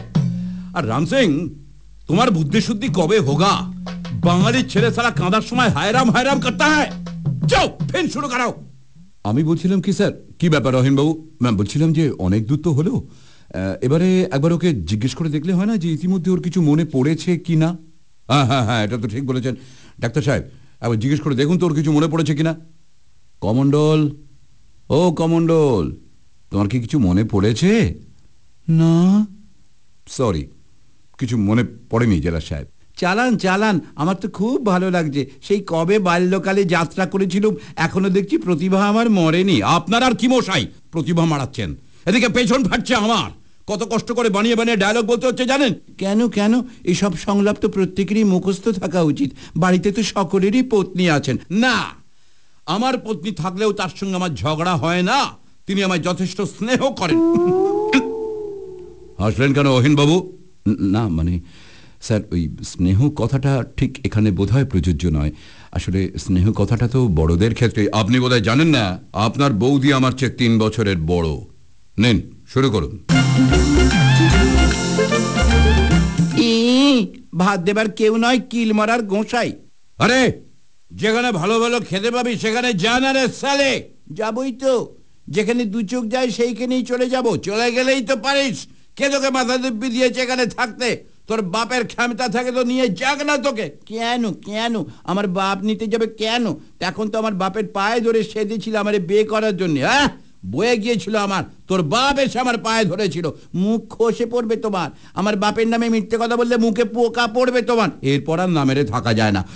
আর রাম সিং তোমার বুদ্ধি শুদ্ধি কবে হোগা? বাঙালির ছেলে সারা কাঁদার সময় হায়রাম হায়রাম করতে হয়। যাও ফেন শুরু করাও। আমি বলছিলাম কি স্যার? কি ব্যাপার রহিম বাবু ম্যাম বলছিলাম যে অনেক দূর তো হলো। এবারে একবার ওকে জিজ্ঞেস করে দেখলে হয় না যে ইতিমধ্যে ওর কিছু মনে পড়েছে কি না? হ্যাঁ হ্যাঁ হ্যাঁ এটা তো ঠিক বলেছেন। ডাক্তার সাহেব একবার জিজ্ঞেস করে দেখুন তো ওর কিছু মনে পড়েছে কিনা কমন্ডল ও কমন্ডল তোমার কি কিছু মনে পড়েছে? না। সরি কিছু মনে পড়েনি জেলা সাহেব। চালান চালান আমার তো খুব ভালো লাগছে। সেই কবে বাল্যকালে যাত্রা করেছিলাম এখনও দেখছি প্রতিভা আমার মরেনি। আপনার আর কি মশাই? প্রতিভা মারাচ্ছেন। এদিকে পেছন ফাটছে আমার। কত কষ্ট করে বানিয়ে বানিয়ে ডায়লগ বলতে হচ্ছে জানেন? কেন কেন? এসব সংলাপ তো প্রত্যেকেরই মুখস্থ থাকা উচিত। বাড়িতে তো সকলেরই পত্নী আছেন। না আমার পত্নী থাকলেও তার সঙ্গে আমার ঝগড়া হয় না। তিনি আমায় যথেষ্ট স্নেহ করেন। হাসলেন কেন অহিন বাবু না মানে স্যার ওই স্নেহ কথাটা ঠিক এখানে বোধহয় প্রযোজ্য নয়। আসলে স্নেহ কথাটা তো বড়দের ক্ষেত্রে আপনি বোধহয় জানেন না আপনার বৌদি আমার চেয়ে তিন বছরের বড়। নেন শুরু করুন। ই ভাত দেবার কেউ নয় কিল মারার গোসাই। আরে যেখানে ভালো ভালো খেতে পাবি সেখানে জানারে সালে। যাবই তো। যেখানে দু চোখ যায় সেইখানেই চলে যাব। চলে গেলেই তো পারিস। কে তোকে মাথা দিব্যি দিয়েছে এখানে থাকতে? তোর বাপের ক্ষমতা থাকে তো নিয়ে যাক না তোকে। কেন কেন? আমার বাপ নিতে যাবে কেন? এখন তো আমার বাপের পায়ে ধরে সেধেছিল আমার বিয়ে করার জন্য হ্যাঁ? বয়ে গিয়েছিল আমার। তোর বাপ এসে আমার পায়ে ধরেছিল। মুখ খসে পড়বে তোমার। আমার বাপের নামে মিথ্যে কথা বললে মুখে পোকা পড়বে তোমার। এরপর আর নামেরে থাকা যায় না।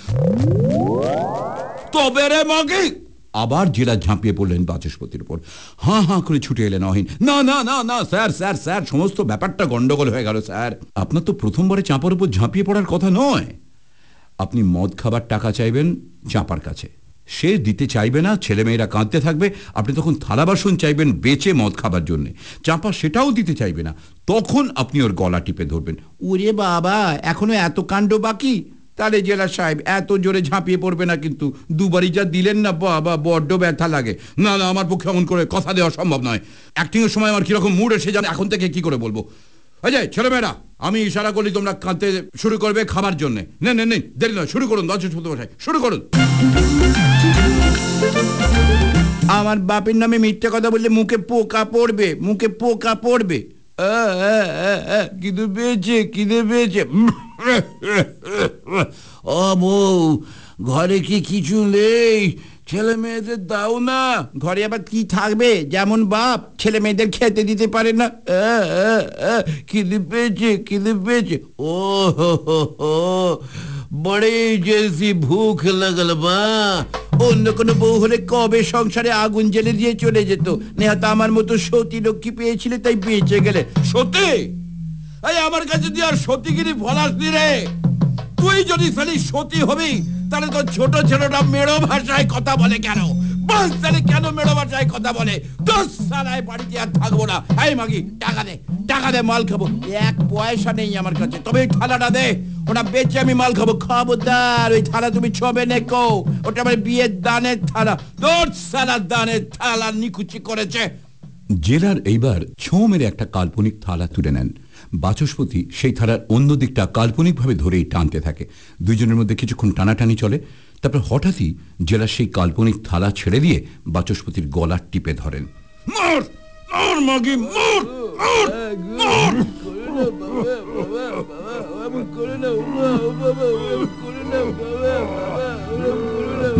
তবে রে মগি! আবার জেলা ঝাঁপিয়ে পড়লেন বাচস্পতির উপর। হাঁ হাঁ করে ছুটে এলেন অহিন। না না না না, স্যার স্যার স্যার, সমস্ত ব্যাপারটা গন্ডগোল হয়ে গেল, স্যার। আপনার তো প্রথমবারে চাঁপার উপর ঝাঁপিয়ে পড়ার কথা নয়। আপনি মদ খাবার টাকা চাইবেন, চাঁপার কাছে। সে দিতে চাইবে না, ছেলেমেয়েরা কাঁদতে থাকবে। আপনি তখন থালা বাসন চাইবেন বেচে মদ খাবার জন্য। চাপা সেটাও দিতে চাইবে না। তখন আপনি ওর গলা টিপে ধরবেন। ওরে বাবা, এখনও এত কাণ্ড বাকি? তাহলে জেলা সাহেব, এত জোরে ঝাঁপিয়ে পড়বে না কিন্তু। দুবারই যা দিলেন না, বাবা, বড্ড ব্যথা লাগে। না না, আমার পক্ষে এমন করে কথা দেওয়া সম্ভব নয়। অ্যাক্টিং এর সময় আমার কীরকম মুড এসে যাবে, এখন থেকে কি করে বলব? এই যে, ছেলেমেয়েরা, আমি ইশারা করলি তোমরা কাঁদতে শুরু করবে খাবার জন্যে। নেন নেন দেরি নয়, শুরু করুন দশ বসাই, শুরু করুন। আমার বাপের নামে মিথ্যে কথা বললে মুখে পোকা পড়বে মুখে পোকা পড়বে। আ, পেয়েছে খিদে পেয়েছে। ও বউ ঘরে কি কিছু নেই? ছেলে মেয়েদের দাও না। ঘরে আবার কি থাকবে? যেমন বাপ ছেলে মেয়েদের খেতে দিতে পারে না। খিদে পেয়েছে খিদে পেয়েছে। ও হো হো হো। বড়ে জেসি ভুখ লাগল বা অন্য কোনো বউ হলে কবে সংসারে আগুন জ্বেলে দিয়ে চলে যেত নেহাত আমার মতো সতী লক্ষ্মী পেয়েছিলে তাই বেঁচে গেলে সত্যি এই আমার কাছে আর সতীগিরি ফলাস রে, তুই যদি সতী হবি, তাহলে তো ছোট ছেলেটা মেড়ো ভাষায় কথা বলে কেন? বাস তাহলে কেন মেড়ো ভাষায় কথা বলে? দশ সালায় বাড়িতে আর থাকব না। এই মাগি, টাকা দে টাকা দে, মাল খাব। এক পয়সা নেই আমার কাছে, তবে থালাটা দে। ওটা বেচে আমি মাল খাব। খবরদার ওই থালা তুমি ছবে নেকো। ওটা আমার বিয়ের দানের থালা। দশ সালা দানের থালা নিকুচি করেছে। জেলার এইবার ছোঁ মেরে একটা কাল্পনিক থালা তুলে নেন। বাচস্পতি সেই থালার অন্য দিকটা কাল্পনিকভাবে ধরেই টানতে থাকে। দুইজনের মধ্যে কিছুক্ষণ টানাটানি চলে। তারপর হঠাৎই জেলার সেই কাল্পনিক থালা ছেড়ে দিয়ে বাচস্পতির গলা টিপে ধরেন। মর! মর মাগি মর! মর! মর!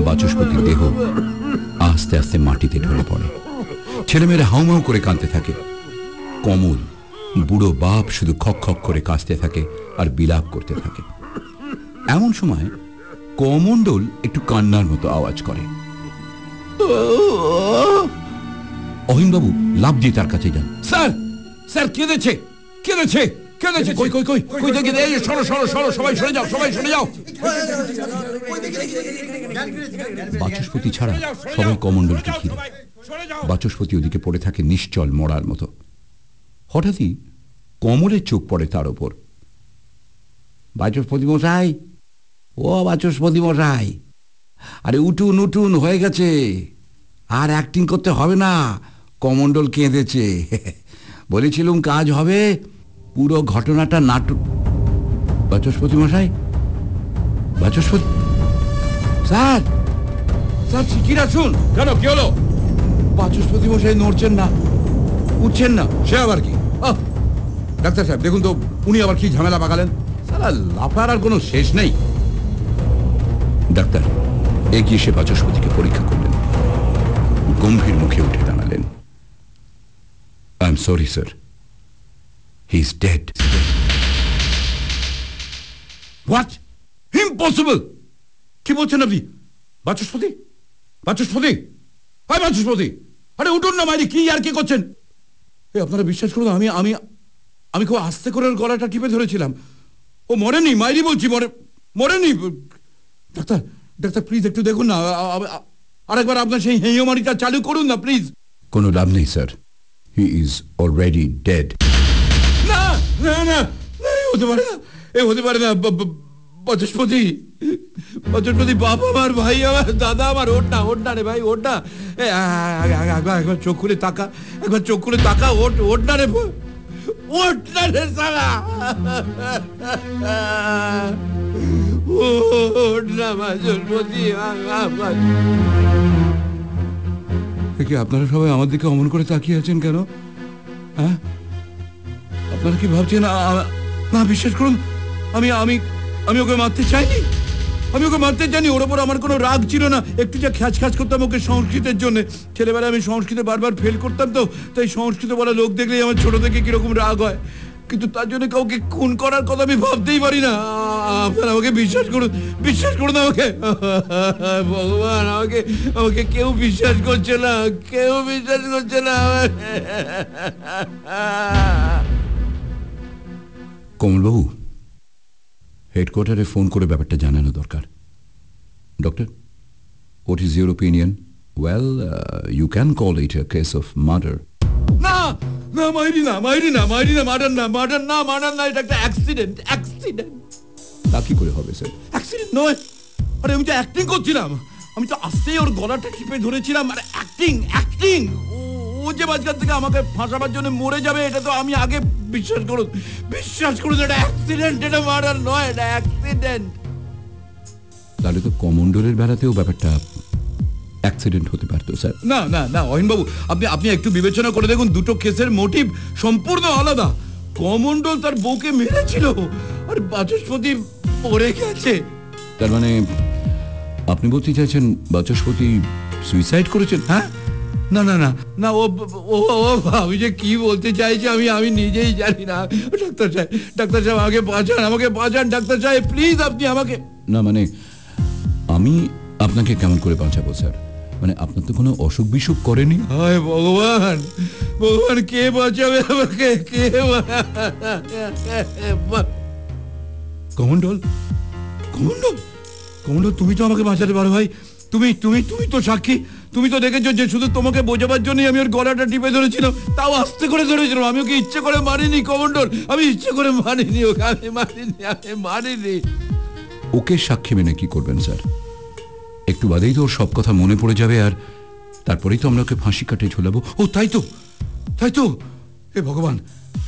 বাচস্পতির দেহ আস্তে আস্তে মাটিতে ঢলে পড়ে। ছেলেমেয়েরা হাউমাউ করে কাঁদতে থাকে। কমল, বুড়ো বাপ শুধু খক খক করে কাঁদতে থাকে আর বিলাপ করতে থাকে। এমন সময় কমণ্ডল একটু কান্নার মতো আওয়াজ করে। অহিনবাবু লাভ দিয়ে তার কাছে যান। স্যার স্যার, কেঁদেছে কেঁদেছে। কেঁদেছে কই কই কই কই দেখি এই সরো সরো সরো সবাই সরে যাও সবাই সরে যাও। বাচস্পতি ছাড়া সবাই কমণ্ডলকে ঘিরে। বাচস্পতি ওদিকে পড়ে থাকে নিশ্চল মরার মতো। হঠাৎই কমলের চোখ পড়ে তার ওপর। বাচস্পতি মশাই ও বাচস্পতি মশাই আরে উঠুন উঠুন হয়ে গেছে। আর অ্যাক্টিং করতে হবে না। কমণ্ডল কেঁদেছে। বলেছিলুম কাজ হবে পুরো ঘটনাটা নাটক। বাচস্পতি মশাই? বাচস্পতি স্যার! স্যার, শিখির আসুন কেন, কি হলো? বাচস্পতি মশাই নড়ছেন না। উঠছেন না। সে আবার কি? ডাক্তার সাহেব, দেখুন তো, উনি আবার কি ঝামেলা পাকালেন? সারা লাফার আর কোনো শেষ নেই। ডাক্তার, এগিয়ে সে বাচস্পতিকে পরীক্ষা করলেন। গম্ভীর মুখে উঠে দাঁড়ালেন। I am sorry, sir. Is dead what impossible কি বলছেন আপনি? বাচস্পতি? বাচস্পতি? হাই বাচস্পতি! আরে উঠুন না মাইরি, কি আর কি করছেন? এই আপনারা বিশ্বাস করুন, আমি আমি আমি খুব আস্তে করে গলাটা টিপে ধরেছিলাম। ও মরেনি, মাইরি বলছি, মরে, মরেনি। ডাক্তার ডাক্তার প্লিজ একটু দেখুন না, আ- আ- আ- আরেকবার আপনার সেই হেঁয়মারিটা চালু করুন না প্লিজ কোনো লাভ নেই sir he is already dead না না হতে পারে না, এ হতে পারে না বাচস্পতি বাচস্পতি বাবা আমার, ভাই আমার, দাদা আমার ওট না ওট না রে ভাই ওট না। একবার চোখ খুলে তাকা, একবার চোখ খুলে তাকা ওট ওট না রে না রে ওট না আপনারা সবাই আমার দিকে অমন করে তাকিয়ে আছেন কেন? হ্যাঁ? আপনারা কি ভাবছেন? না, বিশ্বাস করুন, আমি আমি আমি ওকে মারতে চাইনি। আমি ওকে মারতে জানি ওর ওপর আমার কোনো রাগ ছিল না। একটু যা খ্যাচ খ্যাচ করতাম ওকে সংস্কৃতের জন্য। ছেলেবেলায় আমি সংস্কৃতে বারবার ফেল করতাম তো, তাই সংস্কৃত বলা লোক দেখলেই আমার ছোট থেকে কীরকম রাগ হয়। কিন্তু তার জন্য কাউকে খুন করার কথা আমি ভাবতেই পারি না। আপনারা আমাকে বিশ্বাস করুন বিশ্বাস করুন আমাকে। ভগবান, আমাকে আমাকে কেউ বিশ্বাস করছে না, কেউ বিশ্বাস করছে না। কমলবাবু হেডকোয়ার্টারে ফোন করে ব্যাপারটা জানানো দরকার। Doctor what is your opinion well you can call it a case of murder না না মাইরি না মাইরি না মাইরি না মার্ডার না মার্ডার না মার্ডার না এটা একটা অ্যাক্সিডেন্ট অ্যাক্সিডেন্ট তা কি করে হবে স্যার অ্যাক্সিডেন্ট নয়। আরে আমি তো অ্যাক্টিং করছিলাম। আমি তো আসতেই ওর গলাটা টিপে ধরেছিলাম। আরে অ্যাক্টিং অ্যাক্টিং ও যে মাঝখান থেকে আমাকে ফাঁসাবার জন্য মরে যাবে এটা তো আমি আগে বিশ্বাস করুন বিশ্বাস করুন এটা অ্যাক্সিডেন্ট এটা মার্ডার নয় এটা অ্যাক্সিডেন্ট তাহলে তো কমন্ডলের বেলাতেও ব্যাপারটা অ্যাক্সিডেন্ট হতে পারতো স্যার। না না না অহিনবাবু আপনি আপনি একটু বিবেচনা করে দেখুন দুটো কেসের মোটিভ সম্পূর্ণ আলাদা। কমন্ডল তার বউকে মেরেছিল আর বাচস্পতি পড়ে গেছে। তার মানে আপনি বলতে চাইছেন বাচস্পতি সুইসাইড করেছেন? হ্যাঁ। না না না না ও ও ও আমি যে কি বলতে চাইছি আমি আমি নিজেই জানি না। ডাক্তার সাহেব ডাক্তার সাহেব আমাকে বাঁচান আমাকে বাঁচান ডাক্তার সাহেব প্লিজ আপনি আমাকে না মানে আমি আপনাকে কেমন করে বাঁচাবো স্যার? মানে আপনার তো কোনো অসুখ বিসুখ করেনি? হায় ভগবান ভগবান কে বাঁচাবে আমাকে? কে কমন্ডল কমন্ডল কমন্ডল তুমি তো আমাকে বাঁচাতে পারো ভাই। তুমি তুমি তুমি তো সাক্ষী। তুমি তো দেখেছ যে শুধু তোমাকে বোঝাবার জন্যই আমি ওর গলাটা টিপে ধরেছিলাম, তাও আস্তে করে ধরেছিলাম। আমি ওকে ইচ্ছে করে মারিনি কমন্ডল আমি ইচ্ছে করে মারিনি ওকে, আমি মারিনি আমি মারিনি। ওকে সাক্ষী মেনে কি করবেন, স্যার? একটু বাদেই তো ওর সব কথা মনে পড়ে যাবে আর তারপরেই তো আমরা ওকে ফাঁসি কাটে ঝোলাবো। ও, তাই তো তাই তো। হে ভগবান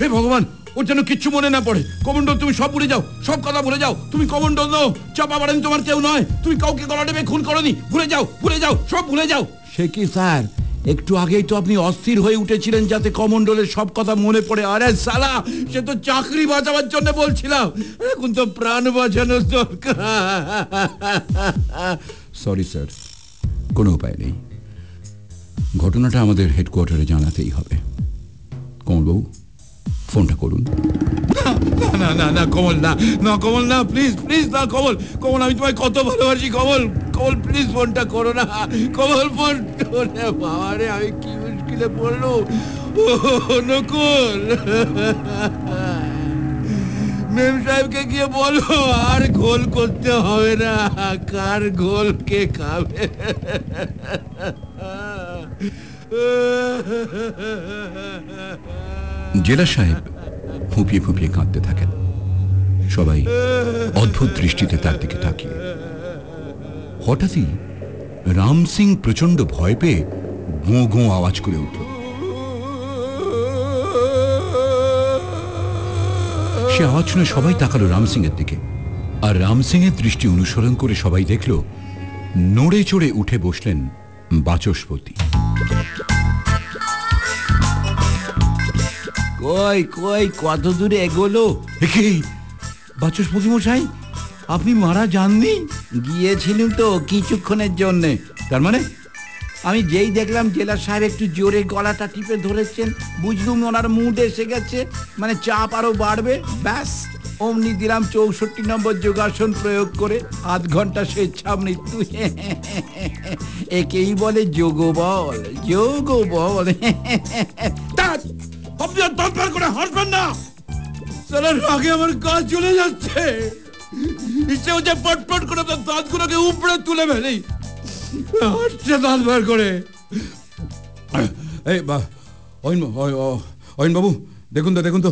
হে ভগবান ওর যেন কিচ্ছু মনে না পড়ে। কমন্ডল তুমি সব ভুলে যাও। সব কথা ভুলে যাও। তুমি কমন্ডল নও। চাপা বাড়েন তোমার কেউ নয়। তুমি কাউকে গলা টেপে খুন করনি। ভুলে যাও ভুলে যাও, সব ভুলে যাও। সে কি, স্যার? একটু আগেই তো আপনি অস্থির হয়ে উঠেছিলেন যাতে কমন্ডলের সব কথা মনে পড়ে। আরে সালা, সে তো চাকরি বাঁচাবার জন্য বলছিলাম। এখন তো প্রাণ বাঁচানোর দরকার। Sorry, sir. কোনো উপায় নেই। ঘটনাটা আমাদের হেডকোয়ার্টারে জানাতেই হবে। কমলবাবু ফোনটা করুন। না না না না কমল না না কমল না প্লিজ প্লিজ না কমল কমল আমি তোমায় কত ভালোবাসি কমল কমল প্লিজ ফোনটা করো না কমল ফোন বাবা রে আমি কি মুশকিলে পড়ল নকুল। মেম সাহেবকে গিয়ে বলো আর গোল করতে হবে না কার গোল কে খাবে। জেলা সাহেব ফুঁপিয়ে ফুঁপিয়ে কাঁদতে থাকেন। সবাই অদ্ভুত দৃষ্টিতে তার দিকে তাকিয়ে। হঠাৎই রাম সিং প্রচণ্ড ভয় পেয়ে গোঁ গোঁ আওয়াজ করে উঠল। সে আওয়াজ শুনে সবাই তাকালো রাম সিং এর দিকে। আর রাম সিং এর দৃষ্টি অনুসরণ করে সবাই দেখল, নড়ে চড়ে উঠে বসলেন বাচস্পতি। কই কই কত দূরে এগোলো? একে বাচস্পতি মশাই আপনি মারা যাননি? গিয়েছিলেন তো কিছুক্ষণের জন্য। তার মানে? আমি যেই দেখলাম জেলা সাহেব একটু জোরে গলাটা টিপে ধরেছেন বুঝলুম ওনার মুড এসে গেছে মানে চাপ আরও বাড়বে। ব্যাস অমনি দিলাম চৌষট্টি নম্বর যোগাসন প্রয়োগ করে আধ ঘণ্টা স্বেচ্ছা মৃত্যু। একেই বলে যোগ বল যোগ বল! আপনি আর দাঁত বার করে হাসবেন না। সালার আগে আমার কাজ চলে যাচ্ছে। ইচ্ছে হচ্ছে পটপট করে আপনার দাঁতগুলোকে উপড়ে তুলে ফেলি। হাসছে দাঁত বার করে। এই বা অয়ন অয়ন বাবু দেখুন তো দেখুন তো।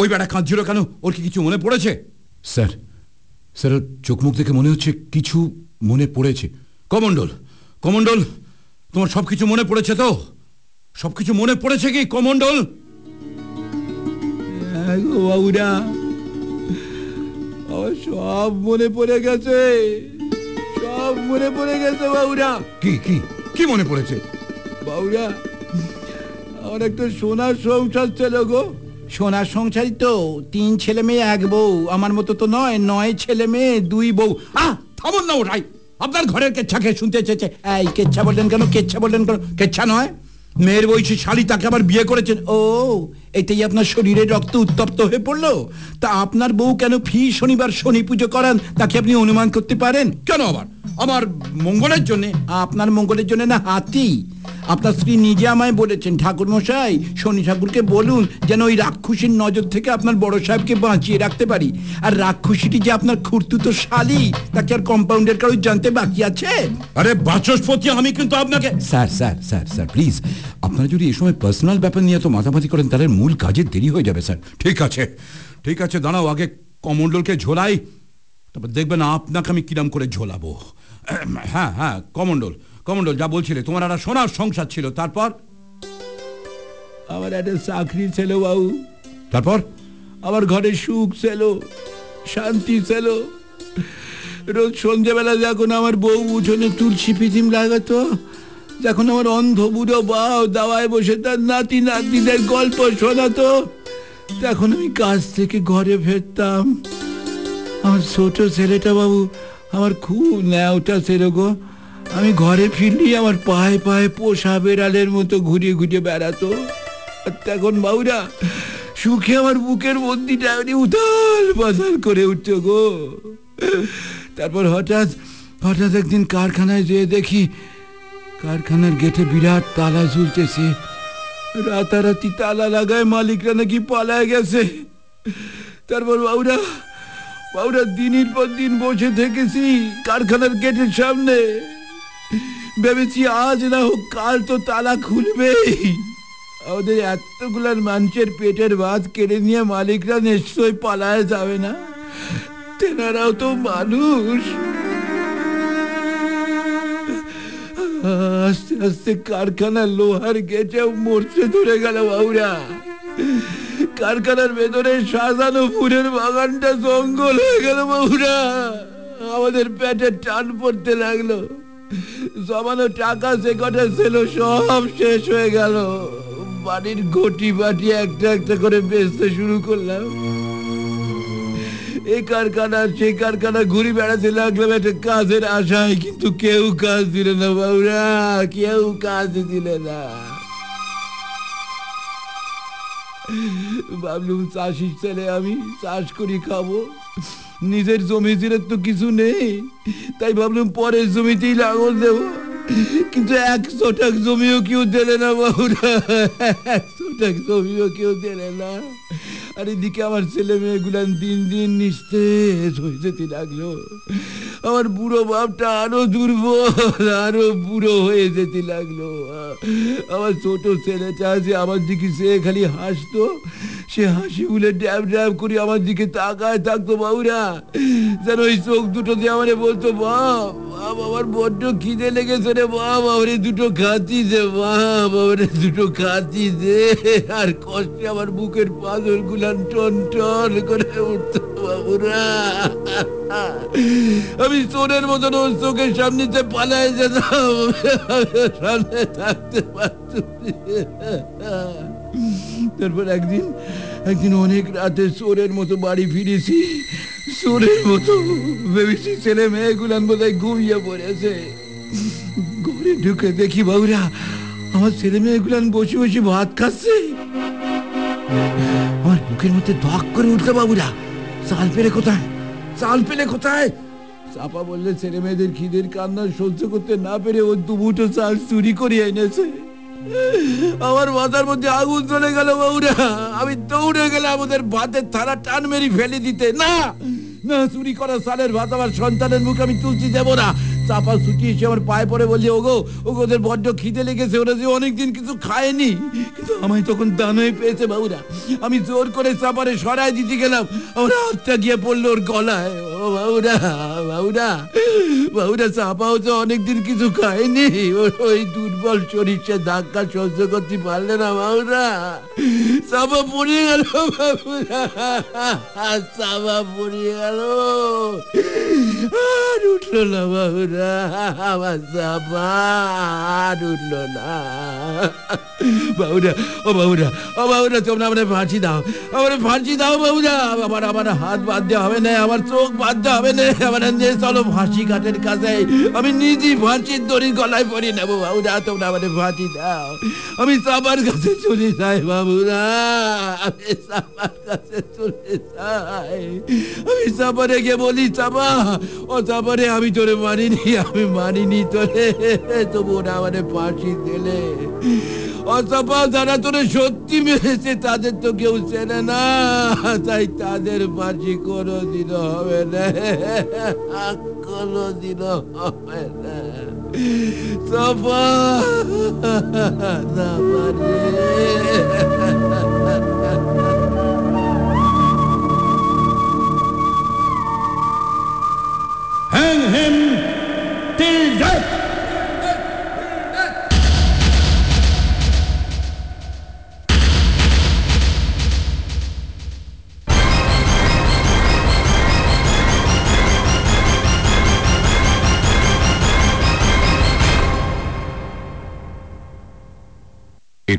ওই বেটা কাঁদছিল কেন? ওর কি কিছু মনে পড়েছে? স্যার স্যার ওর চোখ মুখ দেখে মনে হচ্ছে কিছু মনে পড়েছে। কমন্ডল কমন্ডল তোমার সব কিছু মনে পড়েছে তো? সব কিছু মনে পড়েছে কি কমন্ডল গো বাবুরা। আমার সব মনে পড়ে গেছে। সব মনে পড়ে গেছে বাবুরা। কি কি কি মনে পড়েছে? বাবুরা আমার একটা সোনার সংসার ছিল গো। সোনার সংসারই তো তিন ছেলে মেয়ে এক বউ। আমার মতো তো নয় নয় ছেলে মেয়ে দুই বউ। আহ থামুন না ওটাই আপনার ঘরের কেচ্ছা খেয়ে শুনতে চেয়েছে। এই কেচ্ছা বললেন কেন কেচ্ছা বললেন কেন? কেচ্ছা নয়। মেয়ের বয়সী শালি তাকে আবার বিয়ে করেছেন। ও এতেই আপনার শরীরে রক্ত উত্তপ্ত হয়ে পড়ল? তা আপনার বউ কেন ফি শনিবার শনি পুজো করান তাকে আপনি অনুমান করতে পারেন? কেন আবার? আমার মঙ্গলের জন্য? আপনার মঙ্গলের জন্য না হাতি। আপনার স্ত্রী নিজে আমায় বলেছেন ঠাকুর মশাই শনি ঠাকুরকে বলুন যেন ওই রাক্ষসীর নজর থেকে আপনার বড় সাহেবকে বাঁচিয়ে রাখতে পারি। আর রাক্ষসীটি যে আপনার খুঁড়তুতো শালি তাকে আর কম্পাউন্ডের কারও জানতে বাকি আছে? আরে বাচস্পতি আমি কিন্তু আপনাকে sir sir sir sir please. আপনারা যদি এই সময় পার্সোনাল ব্যাপার নিয়ে এত মাথামাতি করেন তাহলে মূল কাজের দেরি হয়ে যাবে স্যার। ঠিক আছে। ঠিক আছে দাঁড়াও আগে কমন্ডলকে ঝোলাই। তারপর দেখবেন আপনাকে আমি কিরাম করে ঝোলাবো। হ্যাঁ হ্যাঁ কমন্ডল কমন্ডল যা বলছিলে তোমার একটা সোনার সংসার ছিল। তারপর? আমার একটা চাকরি ছিল বাবু। তারপর? আমার ঘরে সুখ ছিল শান্তি ছিল। রোজ সন্ধ্যেবেলা যখন আমার বউ উঠোনে তুলসী পিতিম লাগাতো যখন আমার অন্ধ বুড়ো বাও দাওয়ায় বসে তার নাতি নাতনিদের গল্প শোনাতো, তখন আমি কাজ থেকে ঘরে ফিরতাম। আমার ছোট ছেলেটা বাবু, আমার খুব ন্যাওটা ছিল গো। আমি ঘরে ফিরলি আমার পায়ে পায়ে পোষা বেড়ালের মতো ঘুরিয়ে ঘুরিয়ে বেড়াতো। তখন বাবুরা সুখে আমার বুকের এমনি উথাল পাথাল করে উঠত গো। তারপর হঠাৎ হঠাৎ একদিন কারখানায় যেয়ে দেখি কারখানার গেটে বিরাট তালা ঝুলতেছে রাতারাতি তালা লাগায় মালিকরা নাকি পালায় গেছে তারপর বাবুরা বাবুরা দিনের পর দিন বসে থেকেছি কারখানার গেটের সামনে ভেবেছি আজ না হোক কাল তো তালা খুলবেই আমাদের এতগুলার মানুষের পেটের ভাত কেড়ে নিয়ে মালিকরা নিশ্চয়ই পালায় যাবে না তেনারাও তো মানুষ আস্তে আস্তে কারখানার লোহার গেটে মরছে ধরে গেল বাবুরা। কারখানার ভেতরে সাজানো ফুলের বাগানটা জঙ্গল হয়ে গেল বাবুরা। আমাদের পেটে টান পড়তে লাগল। জমানো টাকা সে কটা ছিল, সব শেষ হয়ে গেল। বাড়ির ঘটি বাটি একটা একটা করে বেচতে শুরু করলাম। এই কারখানা, সেই কারখানা ঘুরি বেড়াতে লাগলাম, একটা কাজের আশায়, কিন্তু কেউ কাজ দিল না বাবুরা, কেউ কাজ দিল না। ভাবলুম চাষি ছেলে আমি, চাষ করি, খাব। নিজের জমি জিরে তো কিছু নেই, তাই ভাবলাম পরের জমিতেই লাঙল দেবো। কিন্তু এক টাক জমিও কেউ দিলে না বাবুরা। একশো টাক জমিও কেউ দেয় না। আর এদিকে আমার ছেলে মেয়েগুলান দিন দিন নিস্তেজ হয়ে যেতে লাগল আমার বুড়ো বাপটা আরও দুর্বল, আরও বুড়ো হয়ে যেতে লাগল আমার ছোট ছেলেটা আছে আমার দিকে সে খালি হাসতো সে হাসি বলে ড্যাব ড্যাব করে আমার দিকে তাকায় থাকতো বাবুরা। যেন ওই চোখ দুটো দিয়ে আমারে বলতো বাপ বাপ আমার বড্ড খিদে লেগেছে রে বাপ আমারে দুটো খাতি দে বাপ আমারে দুটো খাতি দে। আর কষ্টে আমার বুকের পাথর গুলান টন টন করে উঠতো বাবুরা। আমি চোরের মতন ওর চোখের সামনেতে পালায় যেতাম। সামনে থাকতে পারতাম না। তারপর একদিন একদিন অনেক রাতে চোরের মতো বাড়ি ফিরেছি। চোরের মতো ভেবেছি ছেলে মেয়েগুলান বোধহয় ঘুমিয়ে পড়েছে। ঘরে ঢুকে দেখি বাবুরা, আমার ছেলে মেয়েগুলান বসে বসে ভাত খাচ্ছে। আমার বুকের মধ্যে ধক করে উঠল বাবুরা। চাল পেলে কোথায়? চাল পেলে কোথায়? চাপা বললে ছেলে মেয়েদের খিদের কান্না সহ্য করতে না পেরে ও দুমুঠো চাল চুরি করে এনেছে। আমার মাথার মধ্যে আগুন চলে গেল বাবুরা আমি দৌড়ে গেলাম, ওদের ভাতের থালা টান মেরি ফেলে দিতে। না না, চুরি করা সালের ভাত আমার সন্তানের মুখে আমি তুলছি, দেবো না। চাপা ছুটি এসে আমার পায়ে পড়ে বলছে, ওগো ওগো, ওদের বড্ড খিদে লেগেছে, ওরা যে অনেকদিন কিছু খায়নি। কিন্তু আমায় তখন দান পেয়েছে বাবুরা আমি জোর করে চাপারে সরাই দিতে গেলাম। আমার হাতটা গিয়ে পড়ল ওর গলায়। বাবুরা বাবুরা বাবুরা চাপাও তো অনেকদিন কিছু ওই দুর্বল শরীর সে ধাক্কা সহ্য করতে পারলে না বাবুরা চাপা পড়ে গেল বাবুরা চাপা পড়ে গেল। আর না বাবুরা আমার চাপা আর না। বাবুরা ও বাবুরা ও বাবুরা তোমরা আমার ফাঁসি দাও। আমার ফাঁসি দাও বাবুরা আমার আমার হাত বাঁধতে হবে না, আমার চোখ বাঁধতে হবে না চলো ফাঁসি কাঠের কাছে। আমি নিজেই ফাঁসির দড়ি গলায় পরি নেব বাবুরা তোমরা আমার ফাঁসি দাও। আমি সাবার কাছে চলে যাই বাবুরা আমি সাবার কাছে চলে যাই। আমি সাবারে গিয়ে বলি, চাপা, ও সাবারে আমি তোরে মানিনি আমি মানিনি তোরে তবু ওরা আমারে ফাঁসি দিলে। অসফা যারা তোরে সত্যি মেরেছে, তাদের তো কেউ চেনে না, তাই তাদের ফাঁসি কোনো দিন হবে না কোনো দিন হবে না সফা রে Hang him till death!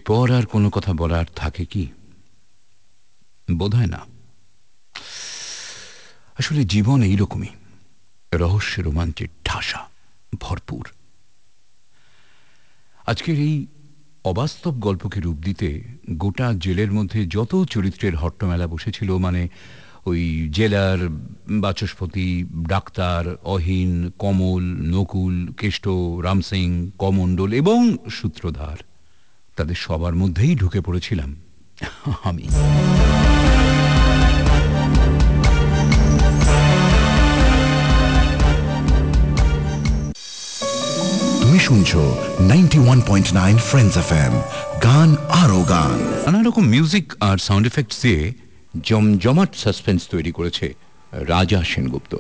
এরপর আর কোনো কথা বলার থাকে কি? বোধহয় না। আসলে জীবন এইরকমই। রহস্য রোমাঞ্চের ঠাসা, ভরপুর। আজকের এই অবাস্তব গল্পকে রূপ দিতে গোটা জেলের মধ্যে যত চরিত্রের হট্টমেলা বসেছিল মানে ওই জেলার বাচস্পতি, ডাক্তার, অহিন, কমল, নকুল, কেষ্ট, রামসিং, কমণ্ডল এবং সূত্রধার তাদের সবার মধ্যেই ঢুকে পড়েছিলাম। আমি। তুমি শুনছো ninety one point nine Friends F M গান আরও গান। নানা রকম মিউজিক আর সাউন্ড এফেক্টস দিয়ে জমজমাট সাসপেন্স তৈরি করেছে রাজা সেনগুপ্ত।